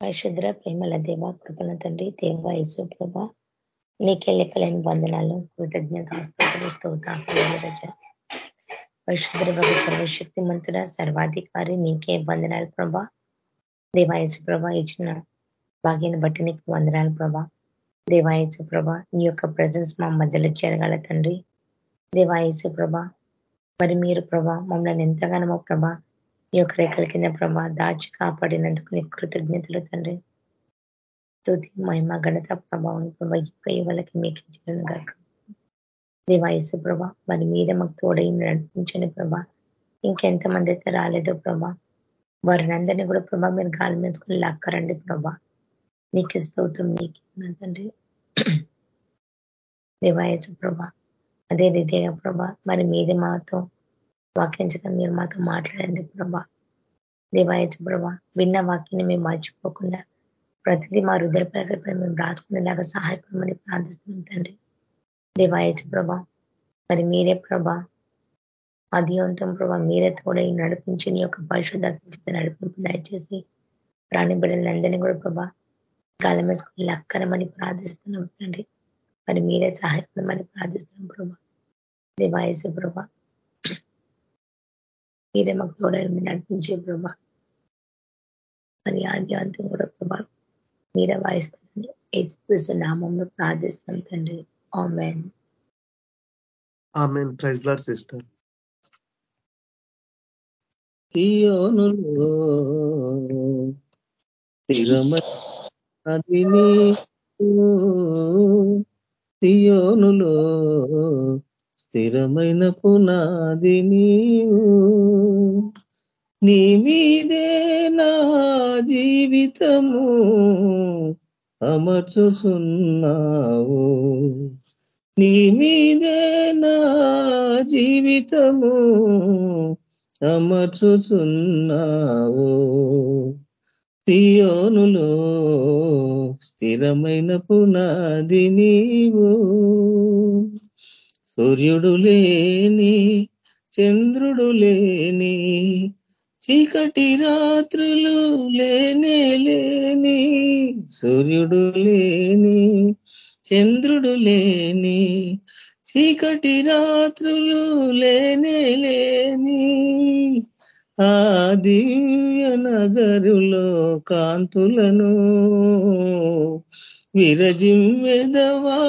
పరిశుద్ర ప్రేమల దేవ కృపణ తండ్రి దేవ యేసు ప్రభ నీకే లెక్కలేని బంధనాలు కృతజ్ఞత రజ. పరిశుద్ర ప్రభ సర్వశక్తి మంతుడ సర్వాధికారి నీకే బంధనాలు ప్రభా. దేవాయసు ప్రభ ఇచ్చిన భాగ్యాన్ని బట్టి నీకు వందనాలు ప్రభా. దేవాయసు ప్రభ నీ యొక్క ప్రజెన్స్ మా మధ్యలో చేరగల తండ్రి. దేవాయసు ప్రభ మరి మీరు ప్రభా మమ్మల్ని ఎంతగానో ప్రభా ఈ యొక్క రేఖల కింద ప్రభా దాచి కాపాడినందుకు నీకు కృతజ్ఞతలు తండ్రి. తుది మహిమ గణత ప్రభావం ప్రభా మీకు ఇచ్చిన గాక. దేవాయసు ప్రభా మరి మీరే మాకు తోడై నడిపించండి ప్రభా. ఇంకెంతమంది అయితే రాలేదో ప్రభా వారిని అందరినీ కూడా ప్రభా మీరు గాలి మేసుకుని లాక్కరండి ప్రభా. నీకు స్తోత్రం నీకు తండ్రి. దేవాయసు ప్రభా అదే రీతిగా ప్రభా మరి మీరే మాతో వాక్యం మీరు మాతో మాట్లాడండి ప్రభా. దేవాయచు ప్రభా విన్న వాక్యాన్ని మేము మర్చిపోకుండా ప్రతిదీ మా రుద్ర ప్రసపై మేము రాసుకునేలాగా సహాయపడమని ప్రార్థిస్తున్నాం తండ్రి. దేవాయచు ప్రభా మరి మీరే ప్రభా అధివంతం ప్రభా మీరే తోడై నడిపించి నీ యొక్క పరిశుద్ధాత్మ నడిపింపు దయచేసి ప్రాణి బిడ్డలందరినీ కూడా ప్రభా గాలం వేసుకుని లక్కరమని ప్రార్థిస్తున్నాం తండ్రి. మరి మీరే సహాయపడమని ప్రార్థిస్తున్నాం ప్రభా. దేవాయసు ప్రభా మీరే మాకు తోడని నడిపించే ప్రభా. మరి ఆది అంతం కూడా ప్రభా. మీరే వాయిస్తారని యేసుక్రీస్తు నామంలో ప్రార్థిస్తున్నాం తండ్రి. Amen. Amen. Praise Lord sister. సియోనులో స్థిరమదిని సియోనులో స్థిరమైన పునాది నీవు. నీ మీదే నా జీవితము అమర్చుచున్నావు. నీ మీదే నా జీవితము అమర్చుచున్నావు. సియోనులో స్థిరమైన పునాది నీవు. సూర్యుడు లేని చంద్రుడు లేని చీకటి రాత్రులు లేనే లేని సూర్యుడు లేని చంద్రుడు లేని చీకటి రాత్రులు లేనే లేని. ఆ దివ్య నగరులో కాంతులను విరజిమ్మెదవా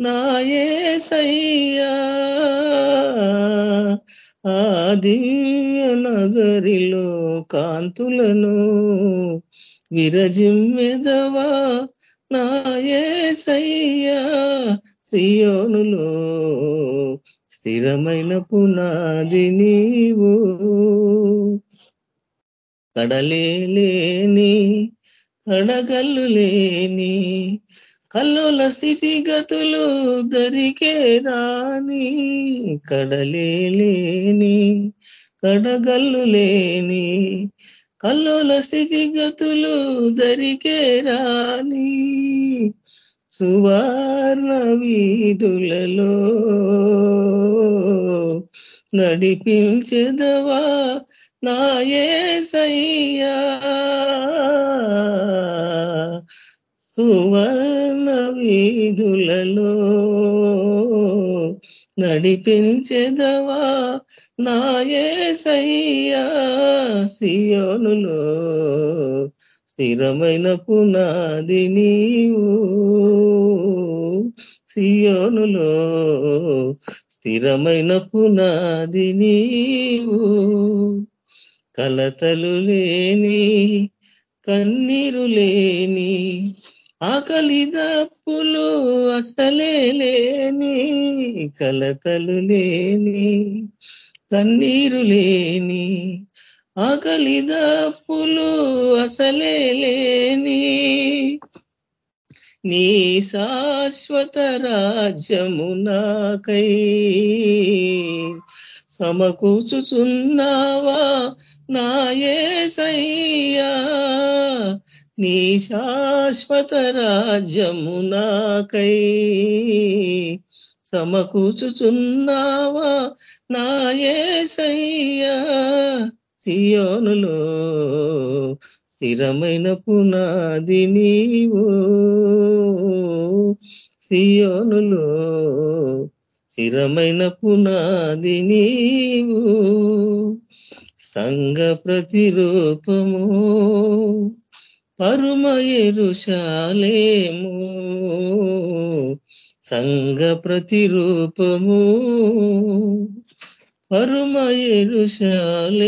నాయసయ్యా ఆ దివ్య నగరిలో కాంతులను విరజిమ్మెదవా నాయసయ్యా సియోనులో స్థిరమైన పునాది నీవు. కడలేని కడగల్లు లేని కల్లోల స్థితిగతులు దరికే రాని కడలేని కడగల్లు లేని కల్లోల స్థితిగతులు దరికే రాని సువర్ణ వీధులలో నడిపించదవా నాయే సయ్యా సువర్ణ వీధులలో నడిపించెదవా నాయే సయ్యా సియోనులో? స్థిరమైన పునాది నీవు సియోనులో. స్థిరమైన పునాది నీవు కలతలు లేని కన్నీరు లేని ఆకలి దప్పులు అసలే లేని కలతలు లేని కన్నీరు లేని ఆకలి దప్పులు అసలే లేని. నీ శాశ్వత రాజ్యము నాకై సమకూచుచున్నావా నాయే సయ్యా నీ శాశ్వత రాజ్యము నాకై. సమకూచుచున్నావా నాయే సయ్యా సియోనులో స్థిరమైన పునాది నీవు. సియోనులో స్థిరమైన పునాది నీవు. సంగ ప్రతిరూపము పరుమ ఎరుషాలేము సంగ ప్రతిరూపము. పరుమ ఎరుషాలేము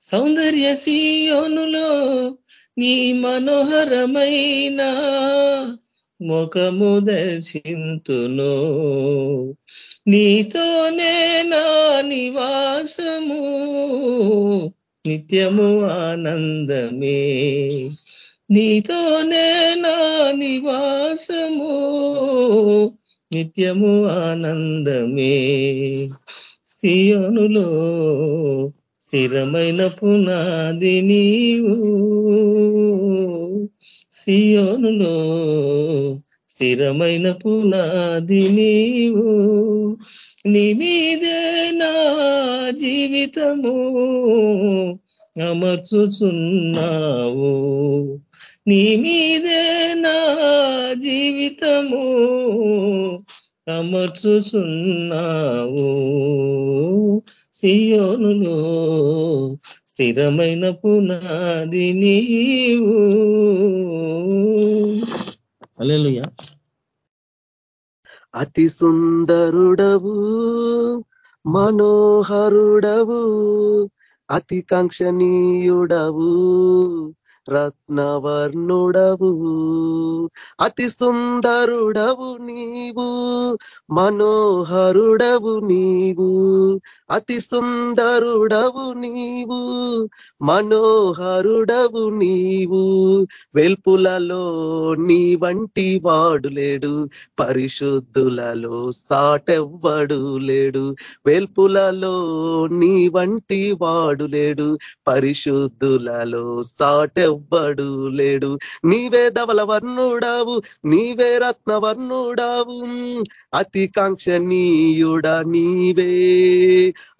సౌందర్య సీయోనులో నీ మనోహరమైన ముఖము దర్శింతును. నీతోనే నా నివాసము నిత్యము ఆనందమే. నీతోనే నా నివాసము. నిత్యము ఆనందమే. స్థియోనులో స్థిరమైన పునాది నీవు. సియోనులో స్థిరమైన పునాది నీవు. నిమిదే నా జీవితము అమర్చుచున్నావు. నీ నా జీవితము అమర్చుచున్నావు. సియోనులో స్థిరమైన పునాది నీవు. అలెలుయా అతి సుందరుడవు మనోహరుడవు అతి కాంక్షణీయుడవు. రత్నవర్ణుడవు. అతి సుందరుడవు నీవు. మనోహరుడవు నీవు. అతి సుందరుడవు నీవు. మనోహరుడవు నీవు. వెల్పులలో నీ వంటి వాడు లేడు. పరిశుద్ధులలో సాటెవ్వడు లేడు. వెల్పులలో నీ వంటి వాడు లేడు. పరిశుద్ధులలో ఎవ్వడు లేడు. నీవే ధవల వర్ణుడావు నీవే రత్న వర్ణుడావు అతి కాంక్షణీయుడా నీవే.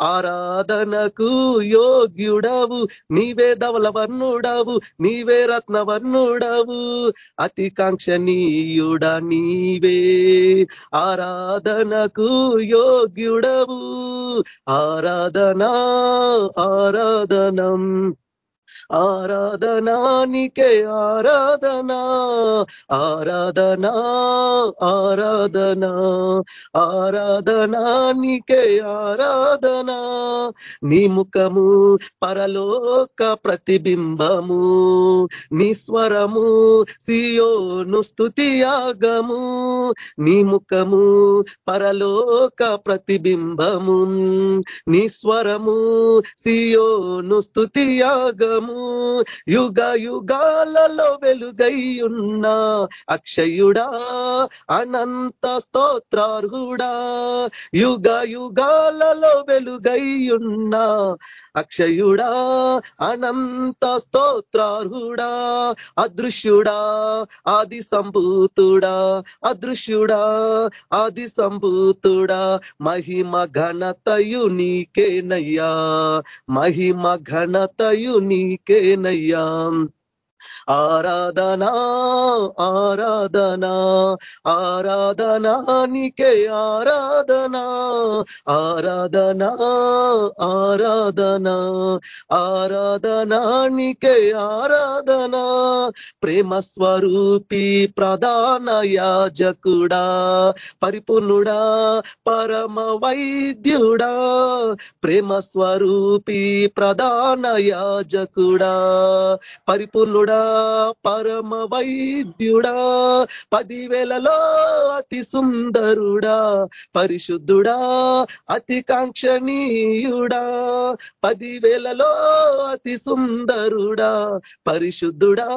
ఆరాధనకు యోగ్యుడావు నీవే ధవల వర్ణుడావు నీవే రత్న వర్ణుడవు అతి కాంక్షణీయుడా నీవే. ఆరాధనకు యోగ్యుడవు. ఆరాధనా ఆరాధనం. ఆరాధనానికే ఆరాధనా ఆరాధనా ఆరాధనా ఆరాధనానికే ఆరాధనా. నీ ముఖము పరలోక ప్రతిబింబము నీ స్వరము సియోను స్థుతియాగము నీ ముఖము పరలోక ప్రతిబింబము నీ స్వరము సియోను స్థుతియాగము యుగ యుగాలలో వెలుగై ఉన్న అక్షయుడా అనంత స్తోత్రార్హుడా. యుగ యుగాలలో వెలుగై ఉన్న అక్షయుడా అనంత స్తోత్రార్హుడా. అదృశ్యుడా ఆది సంభూతుడా అదృశ్యుడా ఆది సంభూతుడా మహిమ ఘనతయు నీకేనయ్యా. మహిమ ఘనతయు నీకేనయ్యా ఆరాధనా ఆరాధనా ఆరాధనా నీకే ఆరాధనా ఆరాధనా ఆరాధనా ఆరాధనా నీకే ఆరాధనా. ప్రేమ స్వరూపి ప్రధాన యాజకుడా పరిపూర్ణుడా పరమ వైద్యుడా. ప్రేమ స్వరూపి ప్రధాన యాజకుడా పరిపూర్ణుడా. పరమ వైద్యుడా పదివేలలో అతి సుందరుడా పరిశుద్ధుడా అతి కాంక్షణీయుడా పదివేలలో అతి సుందరుడా పరిశుద్ధుడా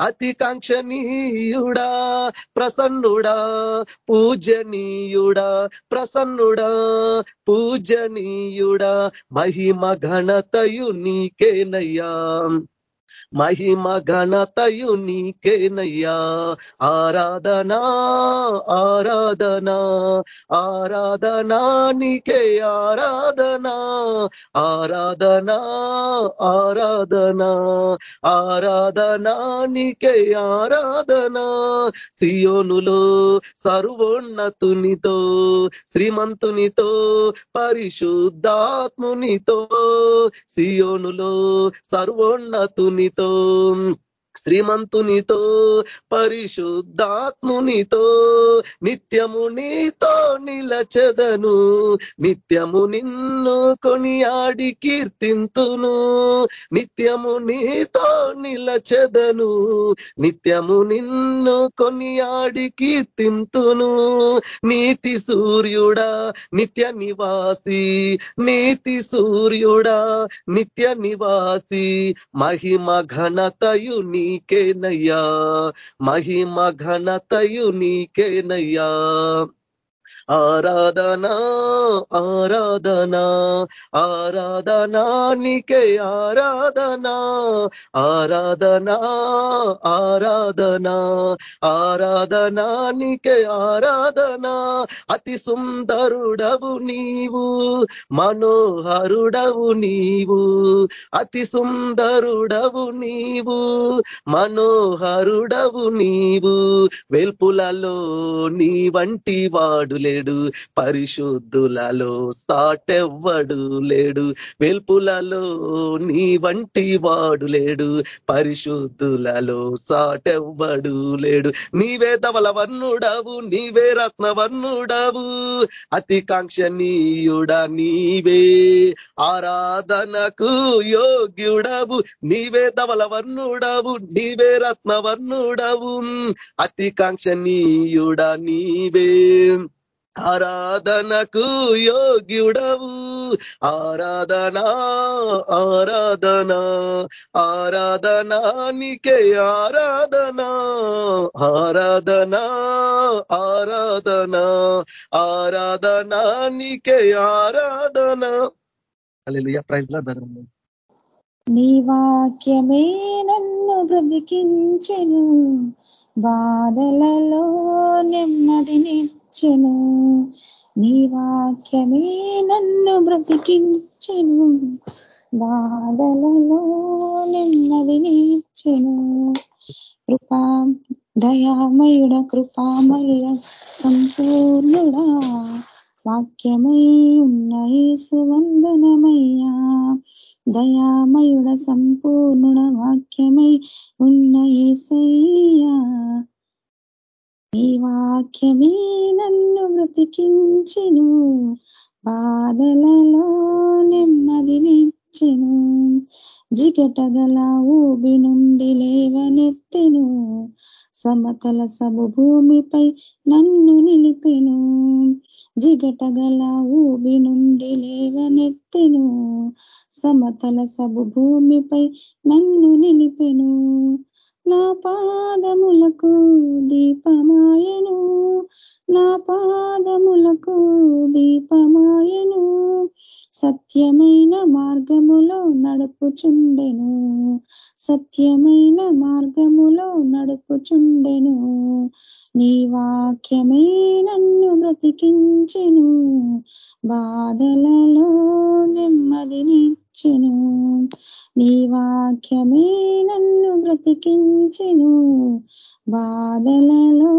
అతి కాంక్షణీయుడా ప్రసన్నుడా పూజనీయుడా ప్రసన్నుడా పూజనీయుడా మహిమ ఘనతయు నీకేనయ్యా. మహిమ ఘనతయు నీకేనయ్యా. ఆరాధనా ఆరాధనా ఆరాధనా నీకే ఆరాధనా. ఆరాధనా ఆరాధనా ఆరాధనా నీకే ఆరాధనా. సియోనులో సర్వోన్నతునితో శ్రీమంతునితో పరిశుద్ధాత్మునితో సియోనులో సర్వోన్నతునితో Om శ్రీమంతునితో పరిశుద్ధాత్మునితో నిత్యము నీతో నిలచెదను. నిత్యము నిన్ను కొనియాడి కీర్తింతును. నిత్యము నీతో నిలచెదను. నిత్యము నిన్ను కొనియాడి కీర్తింతును. నీతి సూర్యుడా నిత్య నివాసి. నీతి సూర్యుడా నిత్య నివాసి. మహిమ ఘనతయు నీ నీకేనయ్యా మహిమ ఘనతయు నీకేనయ్యా ఆరాధనా ఆరాధనా ఆరాధనా నీకే ఆరాధనా ఆరాధనా ఆరాధనా ఆరాధనా నీకే ఆరాధనా. అతి సుందరుడవు నీవు మనోహరుడవు నీవు అతి సుందరుడవు నీవు మనోహరుడవు నీవు. వెల్పులలో నీ వంటి వాడులే లేడు పరిశుద్ధులలో సాటెవ్వడు లేడు వెల్పులలో నీ వంటి వాడు లేడు పరిశుద్ధులలో సాటెవ్వడు లేడు. నీవే ధవలవర్ణుడవు నీవే రత్నవర్ణుడవు అతి కాంక్షణీయుడా నీవే. ఆరాధనకు యోగ్యుడవు నీవే ధవలవర్ణుడవు నీవే రత్నవర్ణుడవు అతి కాంక్షణీయుడా నీవే. ఆరాధనకు యోగ్యుడవు. ఆరాధనా ఆరాధనా ఆరాధనా నీకే ఆరాధనా. ఆరాధనా ఆరాధనా ఆరాధనా నీకే ఆరాధనా. ప్రైజ్లో నీ వాక్యమే నన్ను బ్రతికించెను. బాధలలో నెమ్మదిని ఇచ్చెను నీ వాక్యమే నన్ను బ్రతికించెను. బాధలలో నెమ్మదినిచ్చెను కృపా దయామయుడ కృపామయుడ సంపూర్ణుడా. వాక్యమై ఉన్న వందనమయ్యా. దయామయుడ సంపూర్ణుడ వాక్యమై ఉన్న ఏసయ్యా ఈ వాక్యమే నన్ను బ్రతికించెను బాధలలో నెమ్మదినిచ్చెను జిగటగల ఊబి నుండి లేవనెత్తెను సమతల సబు భూమిపై నన్ను నిలిపెను. జిగటగల ఊబి నుండి లేవనెత్తెను సమతల సబు భూమిపై నన్ను నిలిపెను. నా పాదములకు దీపమాయను. నా పాదములకు దీపమాయను. సత్యమైన మార్గములో నడుపుచుండెను. సత్యమైన మార్గములో నడుపుచుండెను. నీ వాక్యమే నన్ను బ్రతికించెను. బాధలలో నెమ్మదినిచ్చెను. నీ వాక్యమే నన్ను బ్రతికించెను. బాధలలో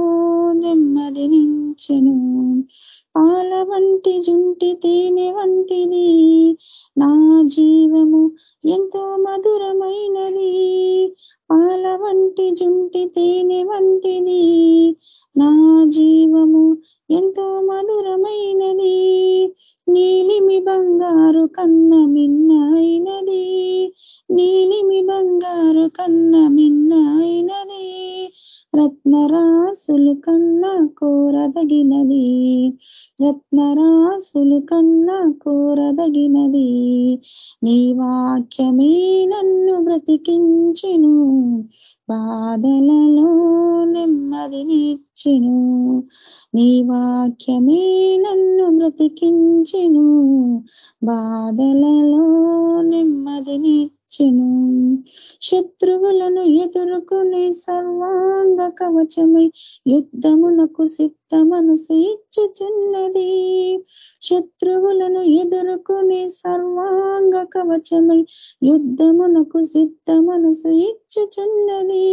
నెమ్మదినించెను పాల వంటి జుంటి తేనె వంటిది. నా జీవము ఎంతో మధురమైనది. పాల వంటి జుంటి తేనె వంటిది. నా జీవము ఎంతో మధురమైనది. నీలిమి బంగారు కన్న మిన్నైనది. నీలిమి బంగారు కన్న మిన్న అయినది రత్నరాసులు కన్నా కోరదగినది. రత్నరాసులు కన్నా కోరదగినది. నీ వాక్యమే నన్ను బ్రతికించును. బాధలలో నెమ్మదినిచ్చును నీ వాక్యమే నన్ను బ్రతికించును. బాధలలో నెమ్మదినిచ్చెను శత్రువులను ఎదుర్కొనే సర్వాంగ కవచమై యుద్ధమునకు సిద్ధ మనసు ఇచ్చుచున్నది. శత్రువులను ఎదుర్కొనే సర్వాంగ కవచమై యుద్ధమునకు సిద్ధ మనసు ఇచ్చుచున్నది.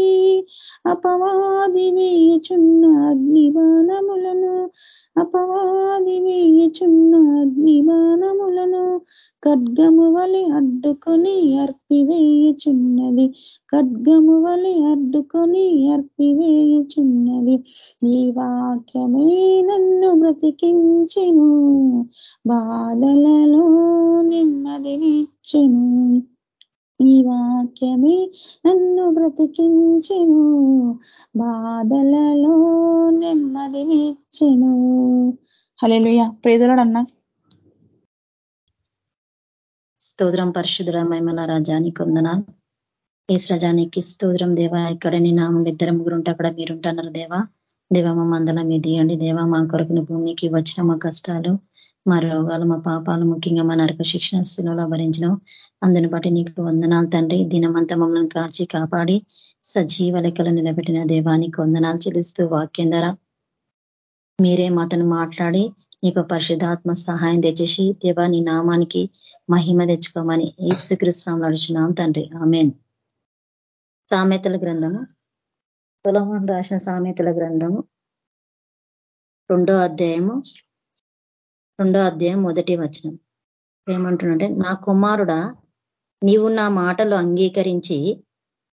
అపవాది వేయుచున్న అగ్నిబాణములను అపవాది వేయుచున్న అగ్నిబాణములను ఖడ్గము వలె అడ్డుకొని అర్పివేయుచున్నది ఖడ్గము వలి అడ్డుకొని అర్పివేయుచున్నది ఈ వాక్యమే నన్ను బ్రతికించెను బాధలలో నెమ్మదినిచ్చెను. ఈ వాక్యమే నన్ను బ్రతికించెను బాధలలో నెమ్మదినిచ్చెను. హలేలుయ ప్రేజలాడు స్తోత్రం పరిశుద్ధుల మహిమల రాజానికి వందనాలు. ఈ రజానికి స్తోత్రం దేవా ఇక్కడ నీ ఇద్దరు ముగ్గురు ఉంటే అక్కడ మీరుంటున్నారు దేవా. దేవా మా మందల మీద ఇవ్వండి దేవా మా కొరకుని భూమికి వచ్చిన మా కష్టాలు మా రోగాలు మా పాపాలు ముఖ్యంగా మా నరక శిక్షణ స్థితిలో భరించినావు అందుని బట్టి నీకు వందనాలు తండ్రి. దినమంతా మమ్మల్ని కాచి కాపాడి సజీవ లెక్కలు నిలబెట్టిన దేవానికి వందనాలు చెల్లిస్తూ వాక్యం ద్వారా మీరే మాతను మాట్లాడి నీకు పరిశుధాత్మ సహాయం తెచ్చేసి దేవా నీ నామానికి మహిమ తెచ్చుకోమని ఏసుక్రిస్తాం నడుచున్నాం తండ్రి. ఆమెన్. సామెతల గ్రంథము. సులభం రాసిన సామెతల గ్రంథము. రెండో అధ్యాయము. రెండో అధ్యాయం మొదటి వచనం. ఏమంటున్నంటే నా కుమారుడా నీవు నా మాటలు అంగీకరించి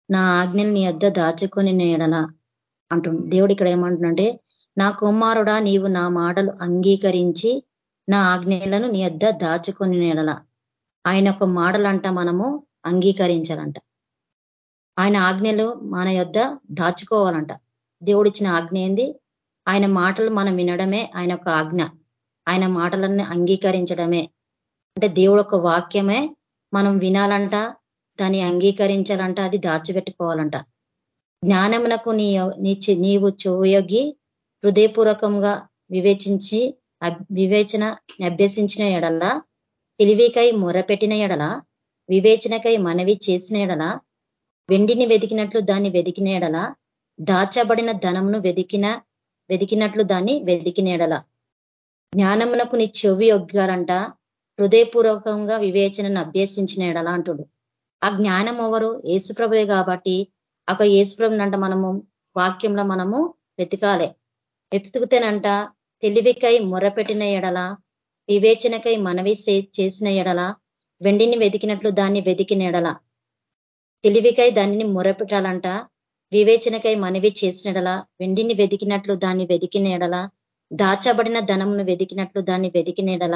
నా ఆజ్ఞని నీ వద్ద దాచుకొని నేడలా అంటు దేవుడు ఇక్కడ ఏమంటున్నంటే నా కుమారుడా నీవు నా మాటలు అంగీకరించి నా ఆజ్ఞలను నీ వద్ద దాచుకొని నెడల. ఆయన ఒక మాటలంట మనము అంగీకరించాలంట. ఆయన ఆజ్ఞలు మన యొద్ దాచుకోవాలంట. దేవుడిచ్చిన ఆజ్ఞ ఏంది? ఆయన మాటలు మనం వినడమే ఆయన ఒక ఆజ్ఞ. ఆయన మాటలన్నీ అంగీకరించడమే. అంటే దేవుడు ఒక వాక్యమే మనం వినాలంట దాన్ని అంగీకరించాలంట అది దాచిపెట్టుకోవాలంట. జ్ఞానమునకు నీ నీవు చూయొగి హృదయపూర్వకంగా వివేచించి వివేచన అభ్యసించిన ఎడల తెలివికై మొరపెట్టిన ఎడల వివేచనకై మనవి చేసిన ఎడల వెండిని వెతికినట్లు దాన్ని వెతికిన ఎడల దాచబడిన ధనమును వెతికిన వెతికినట్లు దాన్ని వెతికిన ఎడల. జ్ఞానమునకు నీ చెవి ఒగ్గారంట హృదయపూర్వకంగా వివేచనను అభ్యసించిన ఎడల అంటుడు. ఆ జ్ఞానం ఎవరు? ఏసుప్రభువే కాబట్టి ఒక ఏసుప్రభునంట మనము వాక్యంలో మనము వెతకాలి. వెతుకుతేనంట తెలివికై మొరపెట్టిన ఎడల వివేచనకై మనవి చేసిన ఎడల వెండిని వెతికినట్లు దాన్ని వెతికిన ఎడల. తెలివికై దానిని మొరపెట్టాలంట వివేచనకై మనవి చేసిన ఎడల వెండిని వెతికినట్లు దాన్ని వెతికిన ఎడల దాచబడిన ధనమును వెతికినట్లు దాన్ని వెతికినడల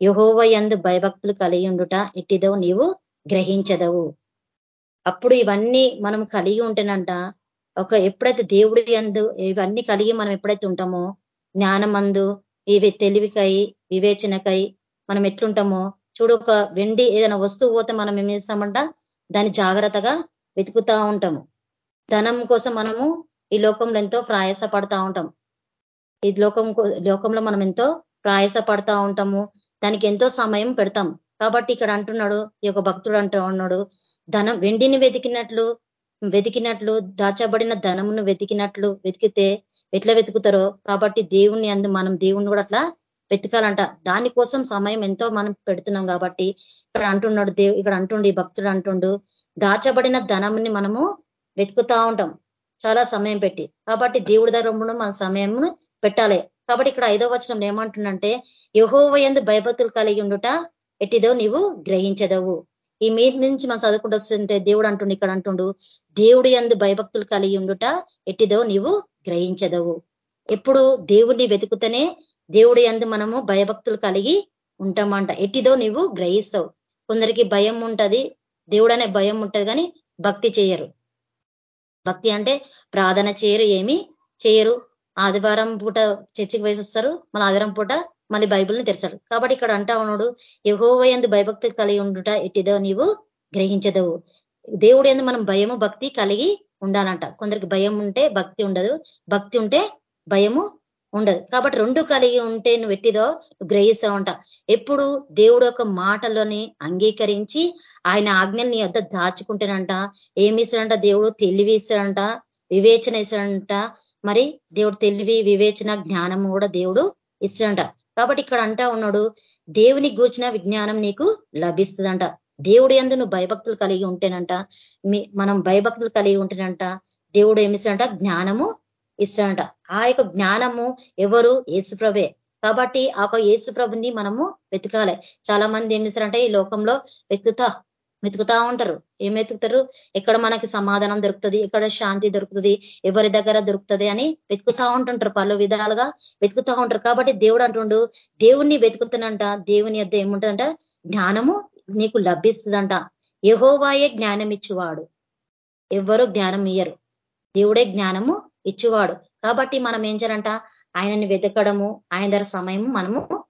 యహోవ ఎందు భయభక్తులు కలిగి ఉండుట ఇట్టిదో నీవు గ్రహించదవు. అప్పుడు ఇవన్నీ మనం కలిగి ఉంటేనంట ఒక ఎప్పుడైతే దేవుడి అందు ఇవన్నీ కలిగి మనం ఎప్పుడైతే ఉంటామో జ్ఞానమందు ఇవి తెలివికై వివేచనకై మనం ఎట్లుంటామో చూడు ఒక వెండి ఏదైనా వస్తువు పోతే మనం ఏం చేస్తామంట? దాన్ని జాగ్రత్తగా వెతుకుతా ఉంటాము. ధనం కోసం మనము ఈ లోకంలో ఎంతో ప్రయాస పడతా ఉంటాం. ఈ లోకం లోకంలో మనం ఎంతో ప్రయాస పడతా ఉంటాము. దానికి ఎంతో సమయం పెడతాం. కాబట్టి ఇక్కడ అంటున్నాడు ఈ యొక్క భక్తుడు అంటూ ఉన్నాడు ధనం వెండిని వెతికినట్లు వెతికినట్లు దాచబడిన ధనమును వెతికినట్లు వెతికితే ఎట్లా వెతుకుతారో? కాబట్టి దేవుణ్ణి అందు మనం దేవుణ్ణి కూడా అట్లా వెతకాలంట. దానికోసం సమయం ఎంతో మనం పెడుతున్నాం కాబట్టి ఇక్కడ అంటున్నాడు దేవు ఇక్కడ అంటుండు ఈ భక్తుడు అంటుండు దాచబడిన ధనంని మనము వెతుకుతా ఉంటాం. చాలా సమయం పెట్టి. కాబట్టి దేవుడి ధర్మను మన సమయమును పెట్టాలి. కాబట్టి ఇక్కడ ఐదో వచనం ఏమంటుండంటే యహోవ ఎందు భయభక్తులు కలిగి ఉండుట ఎట్టిదో నీవు గ్రహించదవు. ఈ మీద నుంచి మనం చదువుకుంటూ వస్తుంటే దేవుడు అంటుండు ఇక్కడ అంటుండు దేవుడి ఎందు భయభక్తులు కలిగి ఉండుట ఎట్టిదో నీవు గ్రహించదవు. ఎప్పుడు దేవుడిని వెతుకుతనే దేవుడు ఎందు మనము భయభక్తులు కలిగి ఉంటామంట. ఎట్టిదో నీవు గ్రహిస్తావు. కొందరికి భయం ఉంటది దేవుడనే భయం ఉంటది కానీ భక్తి చేయరు. భక్తి అంటే ప్రార్థన చేయరు ఏమి చేయరు. ఆదివారం పూట చర్చికి వేసిస్తారు మన ఆదివారం పూట మళ్ళీ బైబిల్ని తెరిచాడు. కాబట్టి ఇక్కడ అంటా ఉన్నాడు ఎందు భయభక్తి కలిగి ఉండుట ఎట్టిదో నీవు గ్రహించదవు. దేవుడు ఎందు మనం భయము భక్తి కలిగి ఉండాలంట. కొందరికి భయం ఉంటే భక్తి ఉండదు భక్తి ఉంటే భయము ఉండదు. కాబట్టి రెండు కలిగి ఉంటే నువ్వు ఎట్టిదో గ్రహిస్తూ ఉంటా ఎప్పుడు దేవుడు యొక్క మాటలని అంగీకరించి ఆయన ఆజ్ఞల్ని వద్ద దాచుకుంటేనంట ఏమి ఇస్తాడంట దేవుడు? తెలివి ఇస్తాడంట వివేచన ఇస్తాడంట. మరి దేవుడు తెలివి వివేచన జ్ఞానము కూడా దేవుడు ఇస్తాడంట. కాబట్టి ఇక్కడ అంటా ఉన్నాడు దేవుని గూర్చిన విజ్ఞానం నీకు లభిస్తుందంట. దేవుడు ఎందు నువ్వు భయభక్తులు కలిగి ఉంటేనంట మనం భయభక్తులు కలిగి ఉంటేనంట దేవుడు ఏమిస్తాడంట జ్ఞానము ఇస్తాడంట. ఆ యొక్క జ్ఞానము ఎవరు? యేసుప్రభే కాబట్టి ఆ యొక్క యేసుప్రభుని మనము వెతకాలి. చాలా మంది ఏం చేస్తారంటే ఈ లోకంలో వెతుకుతా వెతుకుతా ఉంటారు. ఏం వెతుకుతారు ఎక్కడ మనకి సమాధానం దొరుకుతుంది? ఎక్కడ శాంతి దొరుకుతుంది? ఎవరి దగ్గర దొరుకుతుంది అని వెతుకుతా ఉంటుంటారు. పలు విధాలుగా వెతుకుతా ఉంటారు. కాబట్టి దేవుడు అంటుండు దేవుణ్ణి వెతుకుతున్నంట దేవుని యొద్ ఏముంటుందంట? జ్ఞానము నీకు లభిస్తుందంట. యహోవాయే జ్ఞానం ఇచ్చేవాడు. ఎవ్వరు జ్ఞానం ఇయ్యరు. దేవుడే జ్ఞానము ఇచ్చేవాడు. కాబట్టి మనం ఏం చేయాలంట? ఆయనని వెతకడము ఆయన ధర సమయము మనము